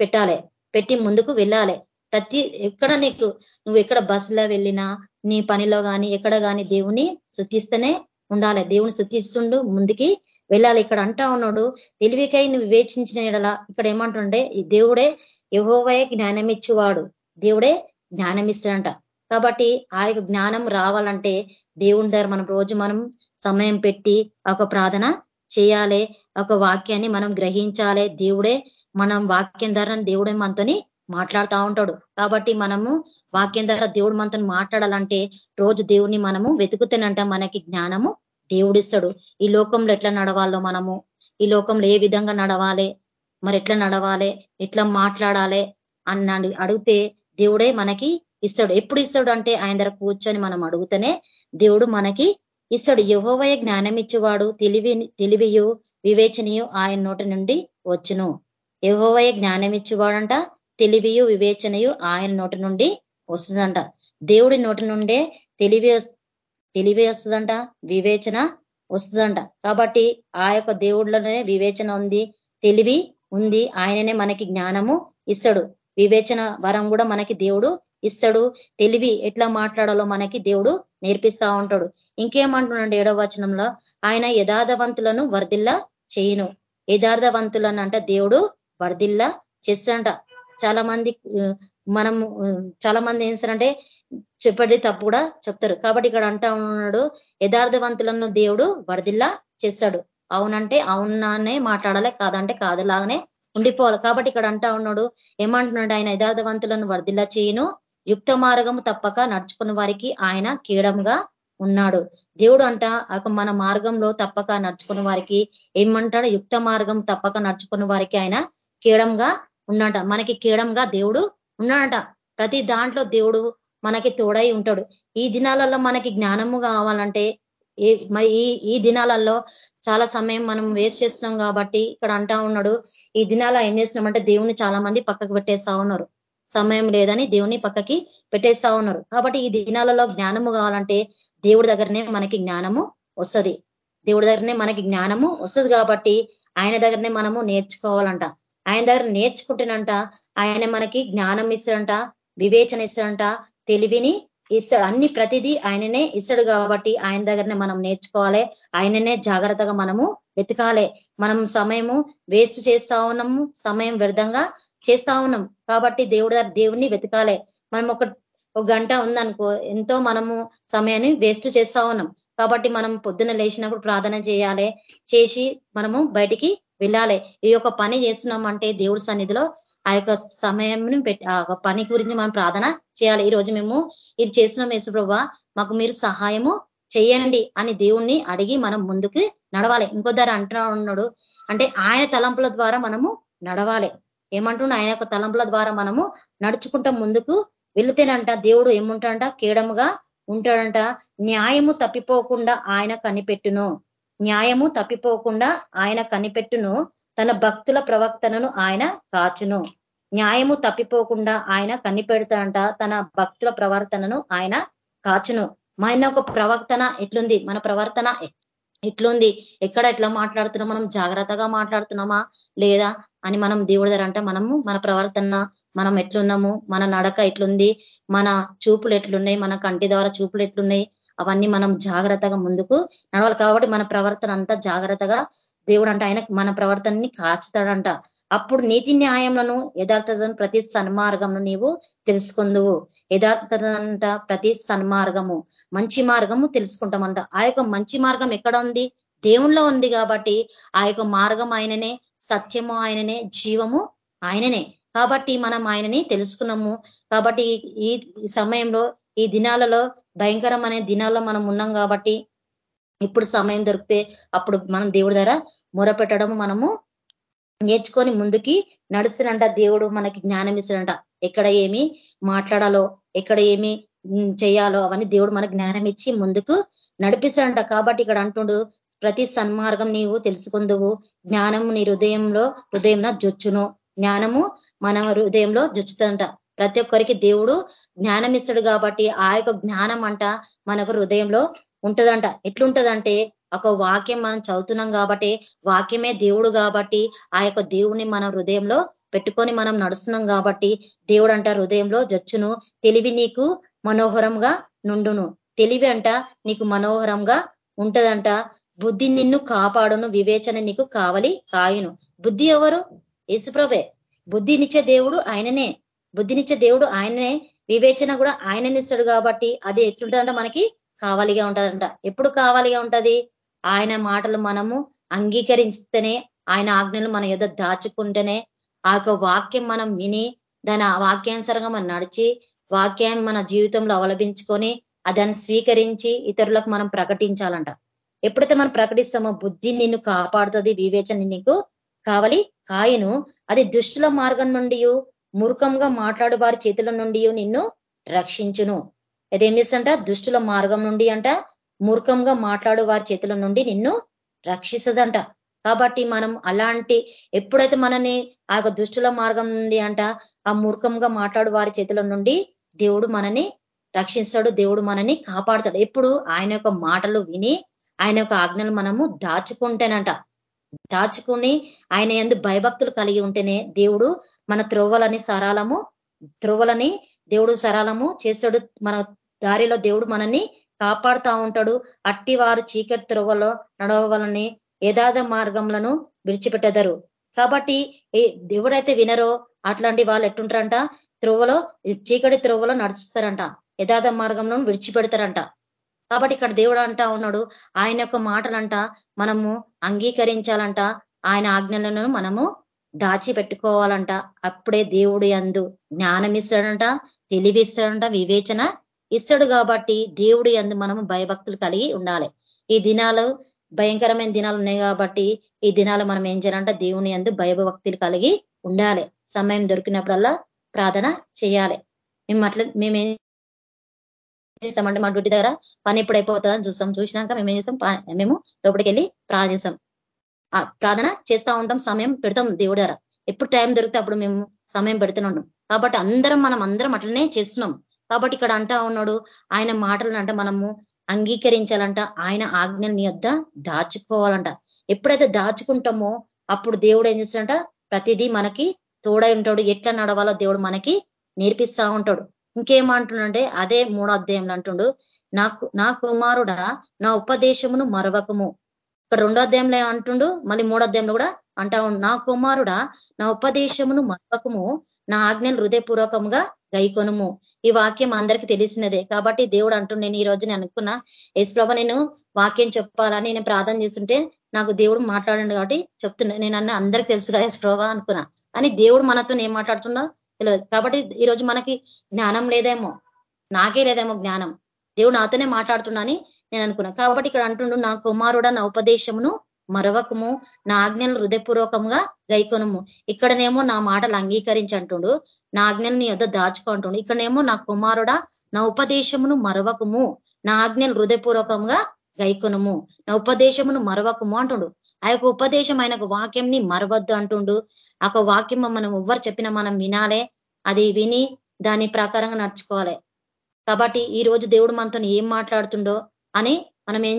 పెట్టాలి. పెట్టి ముందుకు వెళ్ళాలి. ప్రతి ఎక్కడ నీకు నువ్వు ఎక్కడ బస్సులో వెళ్ళినా నీ పనిలో కానీ ఎక్కడ కానీ దేవుని శుద్ధిస్తూనే ఉండాలి. దేవుని శుద్ధిస్తుండు ముందుకి వెళ్ళాలి. ఇక్కడ అంటా ఉన్నాడు తెలివికై నువ్వు వివేచించిన ఎడలా ఇక్కడ ఏమంటుండే ఈ దేవుడే యహోవయ జ్ఞానమిచ్చువాడు. దేవుడే జ్ఞానమిస్తాడంట. కాబట్టి ఆ యొక్క జ్ఞానం రావాలంటే దేవుని దగ్గర మనం రోజు మనం సమయం పెట్టి ఒక ప్రార్థన చేయాలి. ఒక వాక్యాన్ని మనం గ్రహించాలి. దేవుడే మనం వాక్యం ధరని దేవుడే మనతోని మాట్లాడుతూ ఉంటాడు. కాబట్టి మనము వాక్యం ద్వారా దేవుడు మనతో మాట్లాడాలంటే రోజు దేవుని మనము వెతుకుతేనంట మనకి జ్ఞానము దేవుడిస్తాడు. ఈ లోకంలో ఎట్లా నడవాలో మనము? ఈ లోకంలో ఏ విధంగా నడవాలి? మరి ఎట్లా నడవాలి? ఎట్లా మాట్లాడాలి? అన్న అడిగితే దేవుడే మనకి ఇస్తాడు. ఎప్పుడు ఇస్తాడు అంటే ఆయన దగ్గర కూర్చొని మనం అడుగుతూనే దేవుడు మనకి ఇస్తాడు. యహోవయ జ్ఞానం ఇచ్చేవాడు. తెలివి తెలివియు వివేచనయు ఆయన నోటి నుండి వచ్చును. యహోవయ జ్ఞానం ఇచ్చేవాడంట. తెలివియు వివేచనయు ఆయన నోటి నుండి వస్తుందంట. దేవుడి నోటి నుండే తెలివి తెలివి వస్తుందంట వివేచన వస్తుందంట. కాబట్టి ఆ యొక్క దేవుళ్ళలోనే వివేచన ఉంది తెలివి ఉంది ఆయననే మనకి జ్ఞానము ఇస్తాడు. వివేచన వరం కూడా మనకి దేవుడు ఇస్తాడు. తెలివి ఎట్లా మాట్లాడాలో మనకి దేవుడు నేర్పిస్తా ఉంటాడు. ఇంకేమంటున్నాడు ఏడవ వచనంలో? ఆయన యథార్థవంతులను వర్ధిల్లా చేయును. యథార్థవంతులను అంట దేవుడు వర్ధిల్లా చేస్తంట చాలా మంది మనం చాలా మంది ఏం చేస్తారంటే చెప్పండి తప్పు కూడా చెప్తారు. కాబట్టి ఇక్కడ అంటా ఉన్నాడు యథార్థవంతులను దేవుడు వరదిల్లా చేస్తాడు. అవునంటే అవునానే మాట్లాడాలి కాదంటే కాదులాగానే ఉండిపోవాలి. కాబట్టి ఇక్కడ అంటా ఉన్నాడు ఏమంటున్నాడు ఆయన యథార్థవంతులను వరదిల్లా చేయను యుక్త మార్గము తప్పక నడుచుకున్న వారికి ఆయన కీడంగా ఉన్నాడు. దేవుడు అంట మన మార్గంలో తప్పక నడుచుకున్న వారికి ఏమంటాడు? యుక్త మార్గం తప్పక నడుచుకున్న వారికి ఆయన కీడంగా ఉన్నాడ మనకి కీడంగా దేవుడు ఉన్నాడట. ప్రతి దాంట్లో దేవుడు మనకి తోడై ఉంటాడు. ఈ దినాలలో మనకి జ్ఞానము కావాలంటే ఏ మరి ఈ ఈ దినాలలో చాలా సమయం మనం వేస్ట్ చేస్తున్నాం కాబట్టి ఇక్కడ అంటా ఉన్నాడు ఈ దినాల ఏం చేస్తున్నామంటే దేవుని చాలా మంది పక్కకు పెట్టేస్తా ఉన్నారు. సమయం లేదని దేవుని పక్కకి పెట్టేస్తా ఉన్నారు. కాబట్టి ఈ దినాలలో జ్ఞానము కావాలంటే దేవుడి దగ్గరనే మనకి జ్ఞానము వస్తుంది. దేవుడి దగ్గరనే మనకి జ్ఞానము వస్తుంది కాబట్టి ఆయన దగ్గరనే మనము నేర్చుకోవాలంట. ఆయన దగ్గర నేర్చుకుంటున్నంట ఆయన మనకి జ్ఞానం ఇస్తాడంట వివేచన ఇస్తాడంట తెలివిని ఇస్తాడు. అన్ని ప్రతిదీ ఆయననే ఇస్తాడు కాబట్టి ఆయన దగ్గరనే మనం నేర్చుకోవాలి. ఆయననే జాగ్రత్తగా మనము వెతకాలి. మనం సమయము వేస్ట్ చేస్తా ఉన్నాము సమయం వ్యర్థంగా చేస్తా ఉన్నాం కాబట్టి దేవుడు దేవుడిని వెతకాలి. మనం ఒక ఒక గంట ఉందనుకో ఎంతో మనము సమయాన్ని వేస్ట్ చేస్తా ఉన్నాం. కాబట్టి మనం పొద్దున లేచినప్పుడు ప్రార్థన చేయాలి. చేసి మనము బయటికి వెళ్ళాలి. ఈ యొక్క పని చేస్తున్నామంటే దేవుడి సన్నిధిలో ఆ యొక్క సమయం ఆ పని గురించి మనం ప్రార్థన చేయాలి. ఈ రోజు మేము ఇది చేస్తున్నాం యేసుప్రభ మాకు మీరు సహాయము చేయండి అని దేవుణ్ణి అడిగి మనం ముందుకు నడవాలి. ఇంకో ధర అంటున్నా ఉన్నాడు అంటే ఆయన తలంపుల ద్వారా మనము నడవాలి. ఏమంటున్నా ఆయన యొక్క తలంపుల ద్వారా మనము నడుచుకుంటాం ముందుకు వెళితేనంట దేవుడు ఏముంటాడంట? కీడముగా ఉంటాడంట. న్యాయము తప్పిపోకుండా ఆయన కనిపెట్టును. న్యాయము తప్పిపోకుండా ఆయన కనిపెట్టును తన భక్తుల ప్రవక్తనను ఆయన కాచును. న్యాయము తప్పిపోకుండా ఆయన కనిపెడతాడంట తన భక్తుల ప్రవర్తనను ఆయన కాచును. మన ఒక ప్రవర్తన ఎట్లుంది? మన ప్రవర్తన ఎట్లుంది? ఎక్కడ ఎట్లా మాట్లాడుతున్నాం? మనం జాగ్రత్తగా మాట్లాడుతున్నామా? లేదా? అని మనం దేవుడి దగ్గర అంటే మనము మన ప్రవర్తన మనం ఎట్లున్నాము? మన నడక ఎట్లుంది? మన చూపులు ఎట్లున్నాయి? మన కంటి ద్వారా చూపులు ఎట్లున్నాయి? అవన్నీ మనం జాగ్రత్తగా ముందుకు నడవాలి. కాబట్టి మన ప్రవర్తన అంతా జాగ్రత్తగా దేవుడు అంట ఆయన మన ప్రవర్తనని కాచుతాడంట. అప్పుడు నీతి న్యాయములను యథార్థతను ప్రతి సన్మార్గమును నీవు తెలుసుకుందువు. యథార్థత అంట ప్రతి సన్మార్గము మంచి మార్గము తెలుసుకుంటామంట. ఆ యొక్క మంచి మార్గం ఎక్కడ ఉంది? దేవుణ్ణిలో ఉంది కాబట్టి ఆ యొక్క మార్గం ఆయననే సత్యము ఆయననే జీవము ఆయననే. కాబట్టి మనం ఆయనని తెలుసుకున్నాము. కాబట్టి ఈ సమయంలో ఈ దినాలలో భయంకరమైన దినాల్లో మనం ఉన్నాం కాబట్టి ఇప్పుడు సమయం దొరికితే అప్పుడు మనం దేవుడి దగ్గర మొరపెట్టడము మనము నేర్చుకొని ముందుకి నడుస్తున్నంట దేవుడు మనకి జ్ఞానం ఇస్తాడంట ఎక్కడ ఏమి మాట్లాడాలో ఎక్కడ ఏమి చేయాలో అవన్నీ దేవుడు మనకు జ్ఞానం ఇచ్చి ముందుకు నడిపిస్తాడంట. కాబట్టి ఇక్కడ అంటుండు ప్రతి సన్మార్గం నీవు తెలుసుకుందువు. జ్ఞానము నీ హృదయంలో హృదయం జొచ్చును. జ్ఞానము మన హృదయంలో జొచ్చుతుందంట. ప్రతి ఒక్కరికి దేవుడు జ్ఞానం ఇస్తాడు కాబట్టి ఆ యొక్క జ్ఞానం అంట మనకు హృదయంలో ఉంటదంట. ఎట్లుంటదంటే ఒక వాక్యం మనం చదువుతున్నాం కాబట్టి వాక్యమే దేవుడు కాబట్టి ఆ యొక్క దేవుడిని మన హృదయంలో పెట్టుకొని మనం నడుస్తున్నాం కాబట్టి దేవుడు అంట హృదయంలో జచ్చును. తెలివి నీకు మనోహరంగా నుండును. తెలివి అంట నీకు మనోహరంగా ఉంటదంట. బుద్ధి నిన్ను కాపాడును వివేచన నీకు కావలి కాయును. బుద్ధి ఎవరు? యేసుప్రభే. బుద్ధినిచ్చే దేవుడు ఆయననే. బుద్ధినిచ్చే దేవుడు ఆయననే వివేచన కూడా ఆయననిస్తాడు కాబట్టి అది ఎట్లుంటుందంట మనకి? కావాలిగా ఉంటుందంట. ఎప్పుడు కావాలిగా ఉంటది? ఆయన మాటలు మనము అంగీకరిస్తేనే ఆయన ఆజ్ఞలు మన యొద్ దాచుకుంటేనే ఆ వాక్యం మనం విని దాని వాక్యానుసరంగా మనం నడిచి వాక్యాన్ని మన జీవితంలో అవలంబించుకొని దాన్ని స్వీకరించి ఇతరులకు మనం ప్రకటించాలంట. ఎప్పుడైతే మనం ప్రకటిస్తామో బుద్ధి నిన్ను కాపాడుతుంది వివేచన నీకు కావాలి కాయను అది దుష్టుల మార్గం నుండి మూర్ఖంగా మాట్లాడు వారి చేతుల నుండి నిన్ను రక్షించును. అదేం చేస్తుంట? దుష్టుల మార్గం నుండి అంట. మూర్ఖంగా మాట్లాడు వారి చేతుల నుండి నిన్ను రక్షిస్తుందంట. కాబట్టి మనం అలాంటి ఎప్పుడైతే మనని ఆ దుష్టుల మార్గం నుండి అంట ఆ మూర్ఖంగా మాట్లాడు వారి చేతుల నుండి దేవుడు మనని రక్షిస్తాడు దేవుడు మనని కాపాడుతాడు. ఎప్పుడు? ఆయన యొక్క మాటలు విని ఆయన యొక్క ఆజ్ఞలు మనము దాచుకుంటేనంట. దాచుకుని ఆయన ఎందు భయభక్తులు కలిగి ఉంటేనే దేవుడు మన త్రోవలని సరాలము త్రోవలని దేవుడు సరాలము చేస్తాడు. మన దారిలో దేవుడు మనల్ని కాపాడుతా ఉంటాడు. అట్టి వారు చీకటి త్రోవలో నడవలని యథార్థ మార్గంలను విడిచిపెట్టదరు. కాబట్టి ఎవరైతే వినరో అట్లాంటి వాళ్ళు ఎట్టుంటారంట? త్రోవలో చీకటి త్రోవలో నడుస్తారంట. యథార్థ మార్గంలో విడిచిపెడతారంట. కాబట్టి ఇక్కడ దేవుడు అంటా ఉన్నాడు ఆయన యొక్క మాటలంట మనము అంగీకరించాలంట ఆయన ఆజ్ఞలను మనము దాచి పెట్టుకోవాలంట అప్పుడే దేవుడు ఎందు జ్ఞానం ఇస్తాడంట తెలివిస్తాడంట వివేచన ఇస్తాడు కాబట్టి దేవుడు ఎందు మనము భయభక్తులు కలిగి ఉండాలి. ఈ దినాలు భయంకరమైన దినాలు ఉన్నాయి కాబట్టి ఈ దినాలు మనం ఏం చేయాలంటే దేవుని ఎందు భయభక్తులు కలిగి ఉండాలి. సమయం దొరికినప్పుడల్లా ప్రార్థన చేయాలి. మేము అట్లా మేమేం చేస్తామంటే మా డ్యూటీ దగ్గర పని ఎప్పుడు అయిపోతుందని చూస్తాం. చూసినాక మేము ఏం చేస్తాం? మేము లోపలికి వెళ్ళి ప్రార్థన చేస్తాం. ప్రార్థన చేస్తూ ఉంటాం సమయం పెడతాం దేవుడు దగ్గర. ఎప్పుడు టైం దొరికితే అప్పుడు మేము సమయం పెడుతూనే ఉంటాం. కాబట్టి అందరం మనం అందరం అట్లనే చేస్తున్నాం. కాబట్టి ఇక్కడ అంటా ఉన్నాడు ఆయన మాటలను అంటే మనము అంగీకరించాలంట ఆయన ఆజ్ఞలు నీ వద్ద దాచుకోవాలంట. ఎప్పుడైతే దాచుకుంటామో అప్పుడు దేవుడు ఏం చేస్తాడంట? ప్రతిదీ మనకి తోడై ఉంటాడు. ఎట్లా నడవాలో దేవుడు మనకి నేర్పిస్తా ఉంటాడు. ఇంకేమంటుండే అదే మూడో అధ్యాయంలో అంటుండు నాకు నా కుమారుడ నా ఉపదేశమును మరవకము. ఇక్కడ రెండో అధ్యాయంలో అంటుండు మళ్ళీ మూడో అధ్యాయంలో కూడా అంటా నా కుమారుడ నా ఉపదేశమును మరవకము నా ఆజ్ఞలు హృదయపూర్వకంగా గైకొనుము. ఈ వాక్యం అందరికీ తెలిసినదే. కాబట్టి దేవుడు అంటుండే నేను ఈ రోజు నేను అనుకున్నా యశ్వ్రభ నేను వాక్యం చెప్పాలని నేను ప్రార్థన చేస్తుంటే నాకు దేవుడు మాట్లాడండి కాబట్టి చెప్తున్నా. నేను అన్న అందరికి తెలుసు కదా యేసుప్రభ అనుకున్నా. అని దేవుడు మనతో ఏం మాట్లాడుతున్నా తెలియదు. కాబట్టి ఈరోజు మనకి జ్ఞానం లేదేమో. నాకే లేదేమో జ్ఞానం. దేవుడు నాతోనే మాట్లాడుతున్నాని నేను అనుకున్నా. కాబట్టి ఇక్కడ అంటుండు నా కుమారుడ నా ఉపదేశమును మరవకము నా ఆజ్ఞలు హృదయపూర్వకంగా గైకొనము. ఇక్కడనేమో నా మాటలు అంగీకరించి అంటుండు నా ఆజ్ఞలు నీ వద్ద దాచుకుంటుండు. ఇక్కడనేమో నా కుమారుడ నా ఉపదేశమును మరవకము నా ఆజ్ఞలు హృదయపూర్వకంగా గైకొనము. నా ఉపదేశమును మరవకము అంటుండు. ఆ యొక్క ఉపదేశం ఆయనకు వాక్యంని మరవద్దు అంటుండు. ఆ వాక్యం మనం ఎవ్వరు చెప్పినా మనం వినాలే. అది విని దాని ప్రకారంగా నడుచుకోవాలి. కాబట్టి ఈ రోజు దేవుడు మనతో ఏం మాట్లాడుతుండో అని మనం ఏం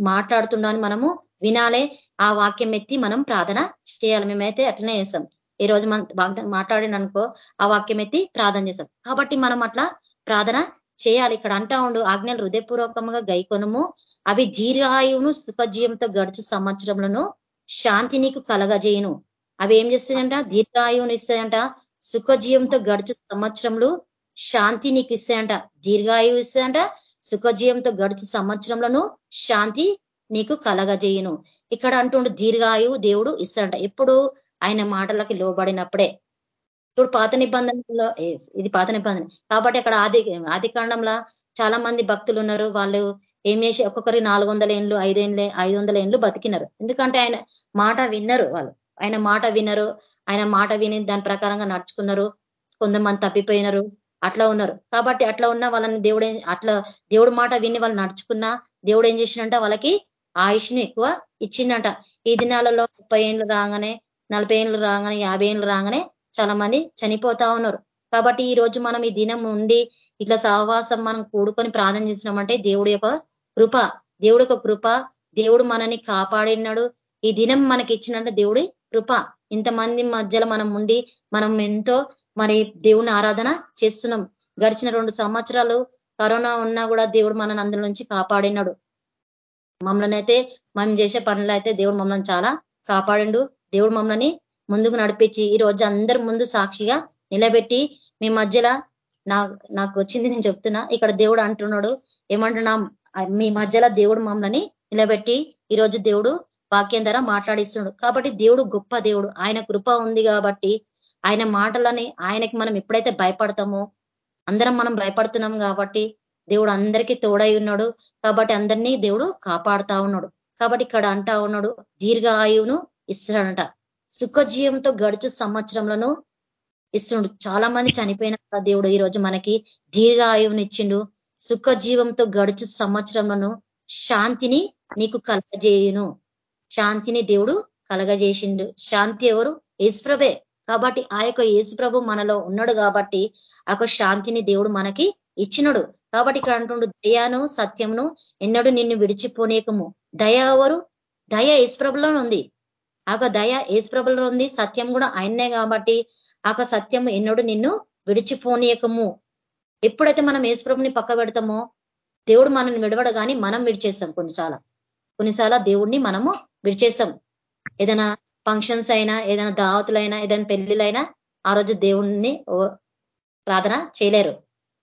మాట్లాడుతుండో అని మనము వినాలే. ఆ వాక్యం ఎత్తి మనం ప్రార్థన చేయాలి. మేమైతే అట్లనే చేస్తాం. ఈ రోజు మనం మాట్లాడిననుకో ఆ వాక్యం ఎత్తి ప్రార్థన చేస్తాం. కాబట్టి మనం అట్లా ప్రార్థన చేయాలి. ఇక్కడ అంటా ఉండు ఆజ్ఞలు హృదయపూర్వకంగా గైకొనము. అవి జీరాయువును సుఖజీవంతో గడుచు సంవత్సరములను శాంతి నీకు కలగజేయను. అవి ఏం చేస్తాయంట? దీర్ఘాయువును ఇస్తాయంట. సుఖజీవంతో గడుచు సంవత్సరంలో శాంతి నీకు ఇస్తాయంట. దీర్ఘాయువు ఇస్తాయంట. సుఖజీవంతో గడుచు సంవత్సరంలోను శాంతి నీకు కలగజేయను. ఇక్కడ అంటుండు దీర్ఘాయువు దేవుడు ఇస్తాడంట. ఎప్పుడు? ఆయన మాటలకి లోబడినప్పుడే. ఇప్పుడు పాత నిబంధనలో ఇది పాత నిబంధన. కాబట్టి అక్కడ ఆది ఆది చాలా మంది భక్తులు ఉన్నారు. వాళ్ళు ఏం చేసి ఒక్కొక్కరి నాలుగు వందల ఏండ్లు ఐదేండ్లే ఐదు వందల ఏండ్లు బతికినారు. ఎందుకంటే ఆయన మాట విన్నారు వాళ్ళు. ఆయన మాట వినరు ఆయన మాట విని దాని ప్రకారంగా నడుచుకున్నారు. కొంతమంది తప్పిపోయినారు. అట్లా ఉన్నారు. కాబట్టి అట్లా ఉన్న వాళ్ళని దేవుడు అట్లా దేవుడు మాట విని వాళ్ళు నడుచుకున్నా దేవుడు ఏం చేసినంట వాళ్ళకి ఆయుష్ని ఎక్కువ ఇచ్చిందంట ఈ దినాలలో ముప్పై ఏళ్ళు రాగానే నలభై ఏళ్ళు రాగానే యాభై ఏళ్ళు రాగానే చాలా మంది చనిపోతా ఉన్నారు. కాబట్టి ఈ రోజు మనం ఈ దినం ఉండి ఇట్లా సహవాసం మనం కూడుకొని ప్రార్థన చేసినామంటే దేవుడి యొక్క కృప. దేవుడు ఒక కృప. దేవుడు మనని కాపాడినాడు ఈ దినం మనకి ఇచ్చినట్టు దేవుడి కృప. ఇంతమంది మధ్యలో మనం ఉండి మనం ఎంతో మరి దేవుని ఆరాధన చేస్తున్నాం. గడిచిన రెండు సంవత్సరాలు కరోనా ఉన్నా కూడా దేవుడు మనని అందులో నుంచి కాపాడినాడు మమ్మల్ని అయితే మనం చేసే పనులు అయితే దేవుడు మమ్మల్ని చాలా కాపాడిండు. దేవుడు మమ్మల్ని ముందుకు నడిపించి ఈ రోజు అందరి ముందు సాక్షిగా నిలబెట్టి మీ మధ్యలో నాకు వచ్చింది నేను చెప్తున్నా. ఇక్కడ దేవుడు అంటున్నాడు. ఏమంటున్నాం? మీ మధ్యలో దేవుడు మమ్మల్ని నిలబెట్టి ఈరోజు దేవుడు వాక్యం ద్వారా మాట్లాడిస్తున్నాడు. కాబట్టి దేవుడు గొప్ప దేవుడు. ఆయన కృప ఉంది కాబట్టి ఆయన మాటలని ఆయనకి మనం ఎప్పుడైతే భయపడతామో అందరం మనం భయపడుతున్నాం కాబట్టి దేవుడు అందరికీ తోడై ఉన్నాడు. కాబట్టి అందరినీ దేవుడు కాపాడుతా ఉన్నాడు. కాబట్టి ఇక్కడ అంటా ఉన్నాడు దీర్ఘ ఆయువును ఇస్తాడంట సుఖజీవంతో గడుచు సంవత్సరంలోనూ ఇస్తుండు చాలా మంది చనిపోయిన దేవుడు ఈరోజు మనకి దీర్ఘ ఆయువుని ఇచ్చిండు. సుఖజీవంతో గడుచు సంవత్సరమును శాంతిని నీకు కలగజేయును. శాంతిని దేవుడు కలగజేసిండు. శాంతి ఎవరు? యేసుప్రభే కాబట్టి ఆ యొక్క యేసుప్రభు మనలో ఉన్నాడు కాబట్టి ఆ శాంతిని దేవుడు మనకి ఇచ్చినడు. కాబట్టి ఇక్కడ అంటుండు దయాను సత్యమును ఎన్నడూ నిన్ను విడిచిపోనేకము దయ ఎవరు? దయ యేసుప్రభులో ఉంది. ఆ దయ యేసుప్రభులో ఉంది. సత్యం కూడా ఆయన్నే కాబట్టి ఆ సత్యము ఎన్నడూ నిన్ను విడిచిపోనీయకము. ఎప్పుడైతే మనం ఏసుప్రభుని పక్క పెడతామో దేవుడు మనల్ని విడవడగాని మనం విడిచేస్తాం కొన్నిసార్లు. కొన్నిసార్లు దేవుడిని మనము విడిచేస్తాం. ఏదైనా ఫంక్షన్స్ అయినా ఏదైనా దావతులైనా ఏదైనా పెళ్ళిలైనా ఆ రోజు దేవుణ్ణి ప్రార్థన చేయలేరు.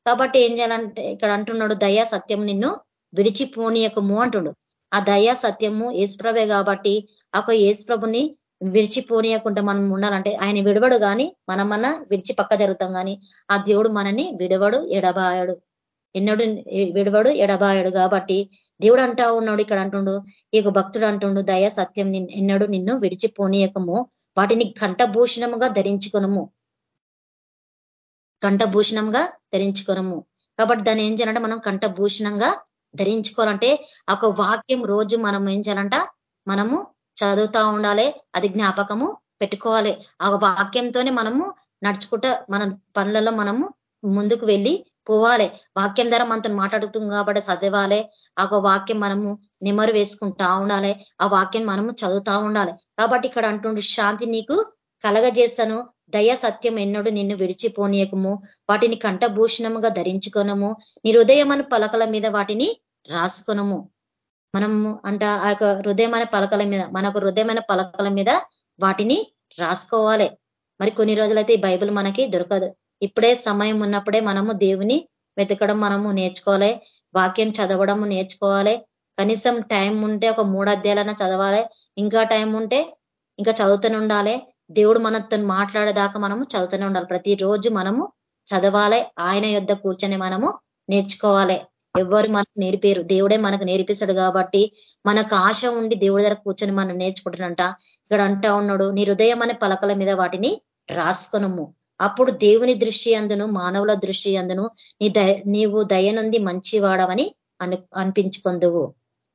కాబట్టి ఏం చేయాలంటే ఇక్కడ అంటున్నాడు దయా సత్యం నిన్ను విడిచిపోనీయకము అంటుడు ఆ దయా సత్యము ఏసుప్రభే కాబట్టి ఆ ఏసుప్రభుని విడిచిపోనీయకుండా మనం ఉండాలంటే ఆయన విడవడు కానీ మనమన్నా విడిచి పక్క జరుగుతాం కానీ ఆ దేవుడు మనని విడవడు ఎడబాయడు. ఎన్నడు విడవడు ఎడబాయడు కాబట్టి దేవుడు అంటా ఉన్నాడు ఇక్కడ అంటుండు ఈ భక్తుడు అంటుండు దయ సత్యం ఎన్నడు నిన్ను విడిచిపోనీయకము వాటిని కంఠభూషణముగా ధరించుకొనము. కంఠభూషణంగా ధరించుకోనము. కాబట్టి దాన్ని ఏం చేయాలంటే మనం కంఠభూషణంగా ధరించుకోవాలంటే ఒక వాక్యం రోజు మనం ఏం చేయాలంట? మనము చదువుతా ఉండాలి అది జ్ఞాపకము పెట్టుకోవాలి. ఆ వాక్యంతోనే మనము నడుచుకుంటా మన పనులలో మనము ముందుకు వెళ్ళి పోవాలి. వాక్యం ద్వారా మనతో మాట్లాడుతుంది కాబట్టి చదవాలి. ఆ వాక్యం మనము నెమరు వేసుకుంటా ఉండాలి. ఆ వాక్యం మనము చదువుతా ఉండాలి. కాబట్టి ఇక్కడ అంటుండు శాంతి నీకు కలగజేస్తాను దయ సత్యం ఎన్నడు నిన్ను విడిచిపోనీయకము. వాటిని కంఠభూషణముగా ధరించుకొనము. నీ హృదయమను పలకల మీద వాటిని రాసుకొనము. మనము అంట ఆ యొక్క హృదయమైన పలకల మీద మనకు హృదయమైన పలకల మీద వాటిని రాసుకోవాలి. మరి కొన్ని రోజులైతే ఈ బైబిల్ మనకి దొరకదు. ఇప్పుడే సమయం ఉన్నప్పుడే మనము దేవుని వెతకడం మనము నేర్చుకోవాలి. వాక్యం చదవడం నేర్చుకోవాలి. కనీసం టైం ఉంటే ఒక మూడు అధ్యాయాలన్నా చదవాలి. ఇంకా టైం ఉంటే ఇంకా చదువుతూనే ఉండాలి. దేవుడు మనతో మాట్లాడేదాకా మనము చదువుతూనే ఉండాలి. ప్రతిరోజు మనము చదవాలి. ఆయన యుద్ధ కూర్చొని మనము నేర్చుకోవాలి. ఎవరు మనకు నేర్పారు. దేవుడే మనకు నేర్పిస్తాడు కాబట్టి మనకు ఆశ ఉండి దేవుడి దగ్గర కూర్చొని మనం నేర్చుకుంటున్నంట. ఇక్కడ అంటా ఉన్నాడు నీ హృదయం అనే పలకల మీద వాటిని రాసుకొనము. అప్పుడు దేవుని దృష్టి అందును మానవుల దృష్టి అందును. నీ దయ నీవు దయనుంది మంచివాడవని అను అనిపించుకుందువు.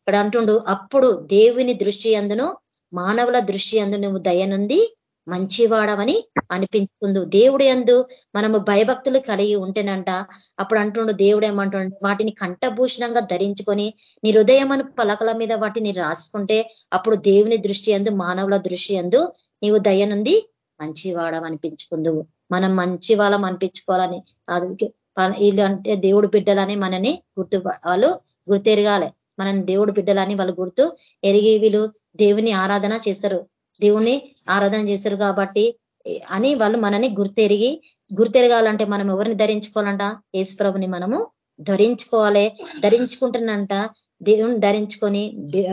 ఇక్కడ అంటుండు అప్పుడు దేవుని దృష్టి అందును మానవుల దృష్టి అందు నువ్వు దయనుంది మంచివాడవని అనిపించుకుందు. దేవుడు ఎందు మనము భయభక్తులు కలిగి ఉంటేనంట అప్పుడు అంటుండు దేవుడు ఏమంటుండ వాటిని కంఠభూషణంగా ధరించుకొని నీ హృదయమను పలకల మీద వాటిని రాసుకుంటే అప్పుడు దేవుని దృష్టి ఎందు మానవుల దృష్టి ఎందు నీవు దయనుంది మంచివాడమనిపించుకుందువు. మనం మంచి వాళ్ళం అనిపించుకోవాలని కాదు వీళ్ళంటే దేవుడు బిడ్డలని మనని గుర్తు వాళ్ళు గుర్తెరగాలి. మనం దేవుడు బిడ్డలని వాళ్ళు గుర్తు ఎరిగి వీళ్ళు దేవుని ఆరాధన చేస్తారు. దేవుణ్ణి ఆరాధన చేశారు కాబట్టి అని వాళ్ళు మనని గుర్తెరిగి గుర్తెరగాలంటే మనం ఎవరిని ధరించుకోవాలంట? యేసుప్రభుని మనము ధరించుకోవాలి. ధరించుకుంటున్నంట దేవుని ధరించుకొని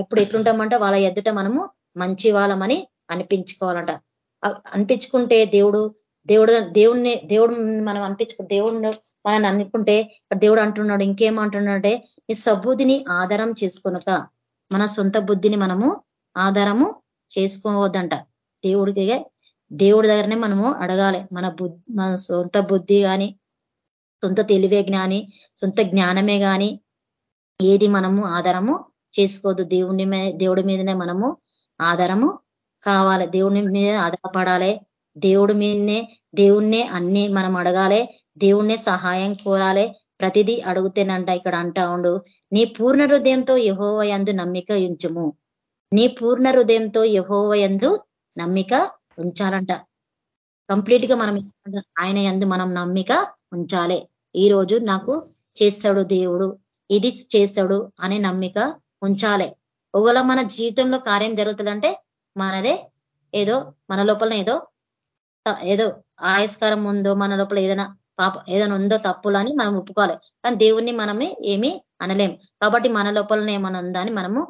ఎప్పుడు ఎట్లుంటామంట వాళ్ళ ఎదుట మనము మంచి వాళ్ళమని అనిపించుకోవాలంట అనిపించుకుంటే దేవుడు దేవుడు దేవుణ్ణి దేవుడు మనం అనిపించుకు దేవుడు మనని అనుకుంటే దేవుడు అంటున్నాడు ఇంకేమంటున్నాడంటే ఈ సబుద్ధిని ఆధారం చేసుకునక మన సొంత బుద్ధిని మనము ఆధారము చేసుకోవద్దంట. దేవుడికి దేవుడి దగ్గరనే మనము అడగాలి. మన బుద్ధి మన సొంత బుద్ధి కానీ సొంత తెలివే జ్ఞాని సొంత జ్ఞానమే కానీ ఏది మనము ఆధారము చేసుకోవద్దు. దేవుని దేవుడి మీదనే మనము ఆధారము కావాలి. దేవుని మీద ఆధారపడాలి. దేవుడి మీదనే దేవుణ్ణే అన్ని మనం అడగాలి. దేవుణ్ణే సహాయం కోరాలి. ప్రతిదీ అడుగుతేనంట ఇక్కడ అంటా ఉండు. నీ పూర్ణ హృదయంతో యహోవయందు నమ్మిక ఉంచుము. నీ పూర్ణ హృదయంతో యహోవయందు నమ్మిక ఉంచాలంట. కంప్లీట్గా మనం ఆయన ఎందు మనం నమ్మిక ఉంచాలి. ఈ రోజు నాకు చేస్తాడు దేవుడు ఇది చేస్తాడు అనే నమ్మిక ఉంచాలి. ఒకవేళ మన జీవితంలో కార్యం జరుగుతుందంటే మనదే ఏదో మన లోపల ఏదో ఏదో ఆయస్కారం ఉందో మన లోపల ఏదైనా పాప ఏదైనా ఉందో తప్పులని మనం ఒప్పుకోవాలి. కానీ దేవుణ్ణి మనమే ఏమీ అనలేం. కాబట్టి మన లోపలనే ఏమైనా ఉందని మనము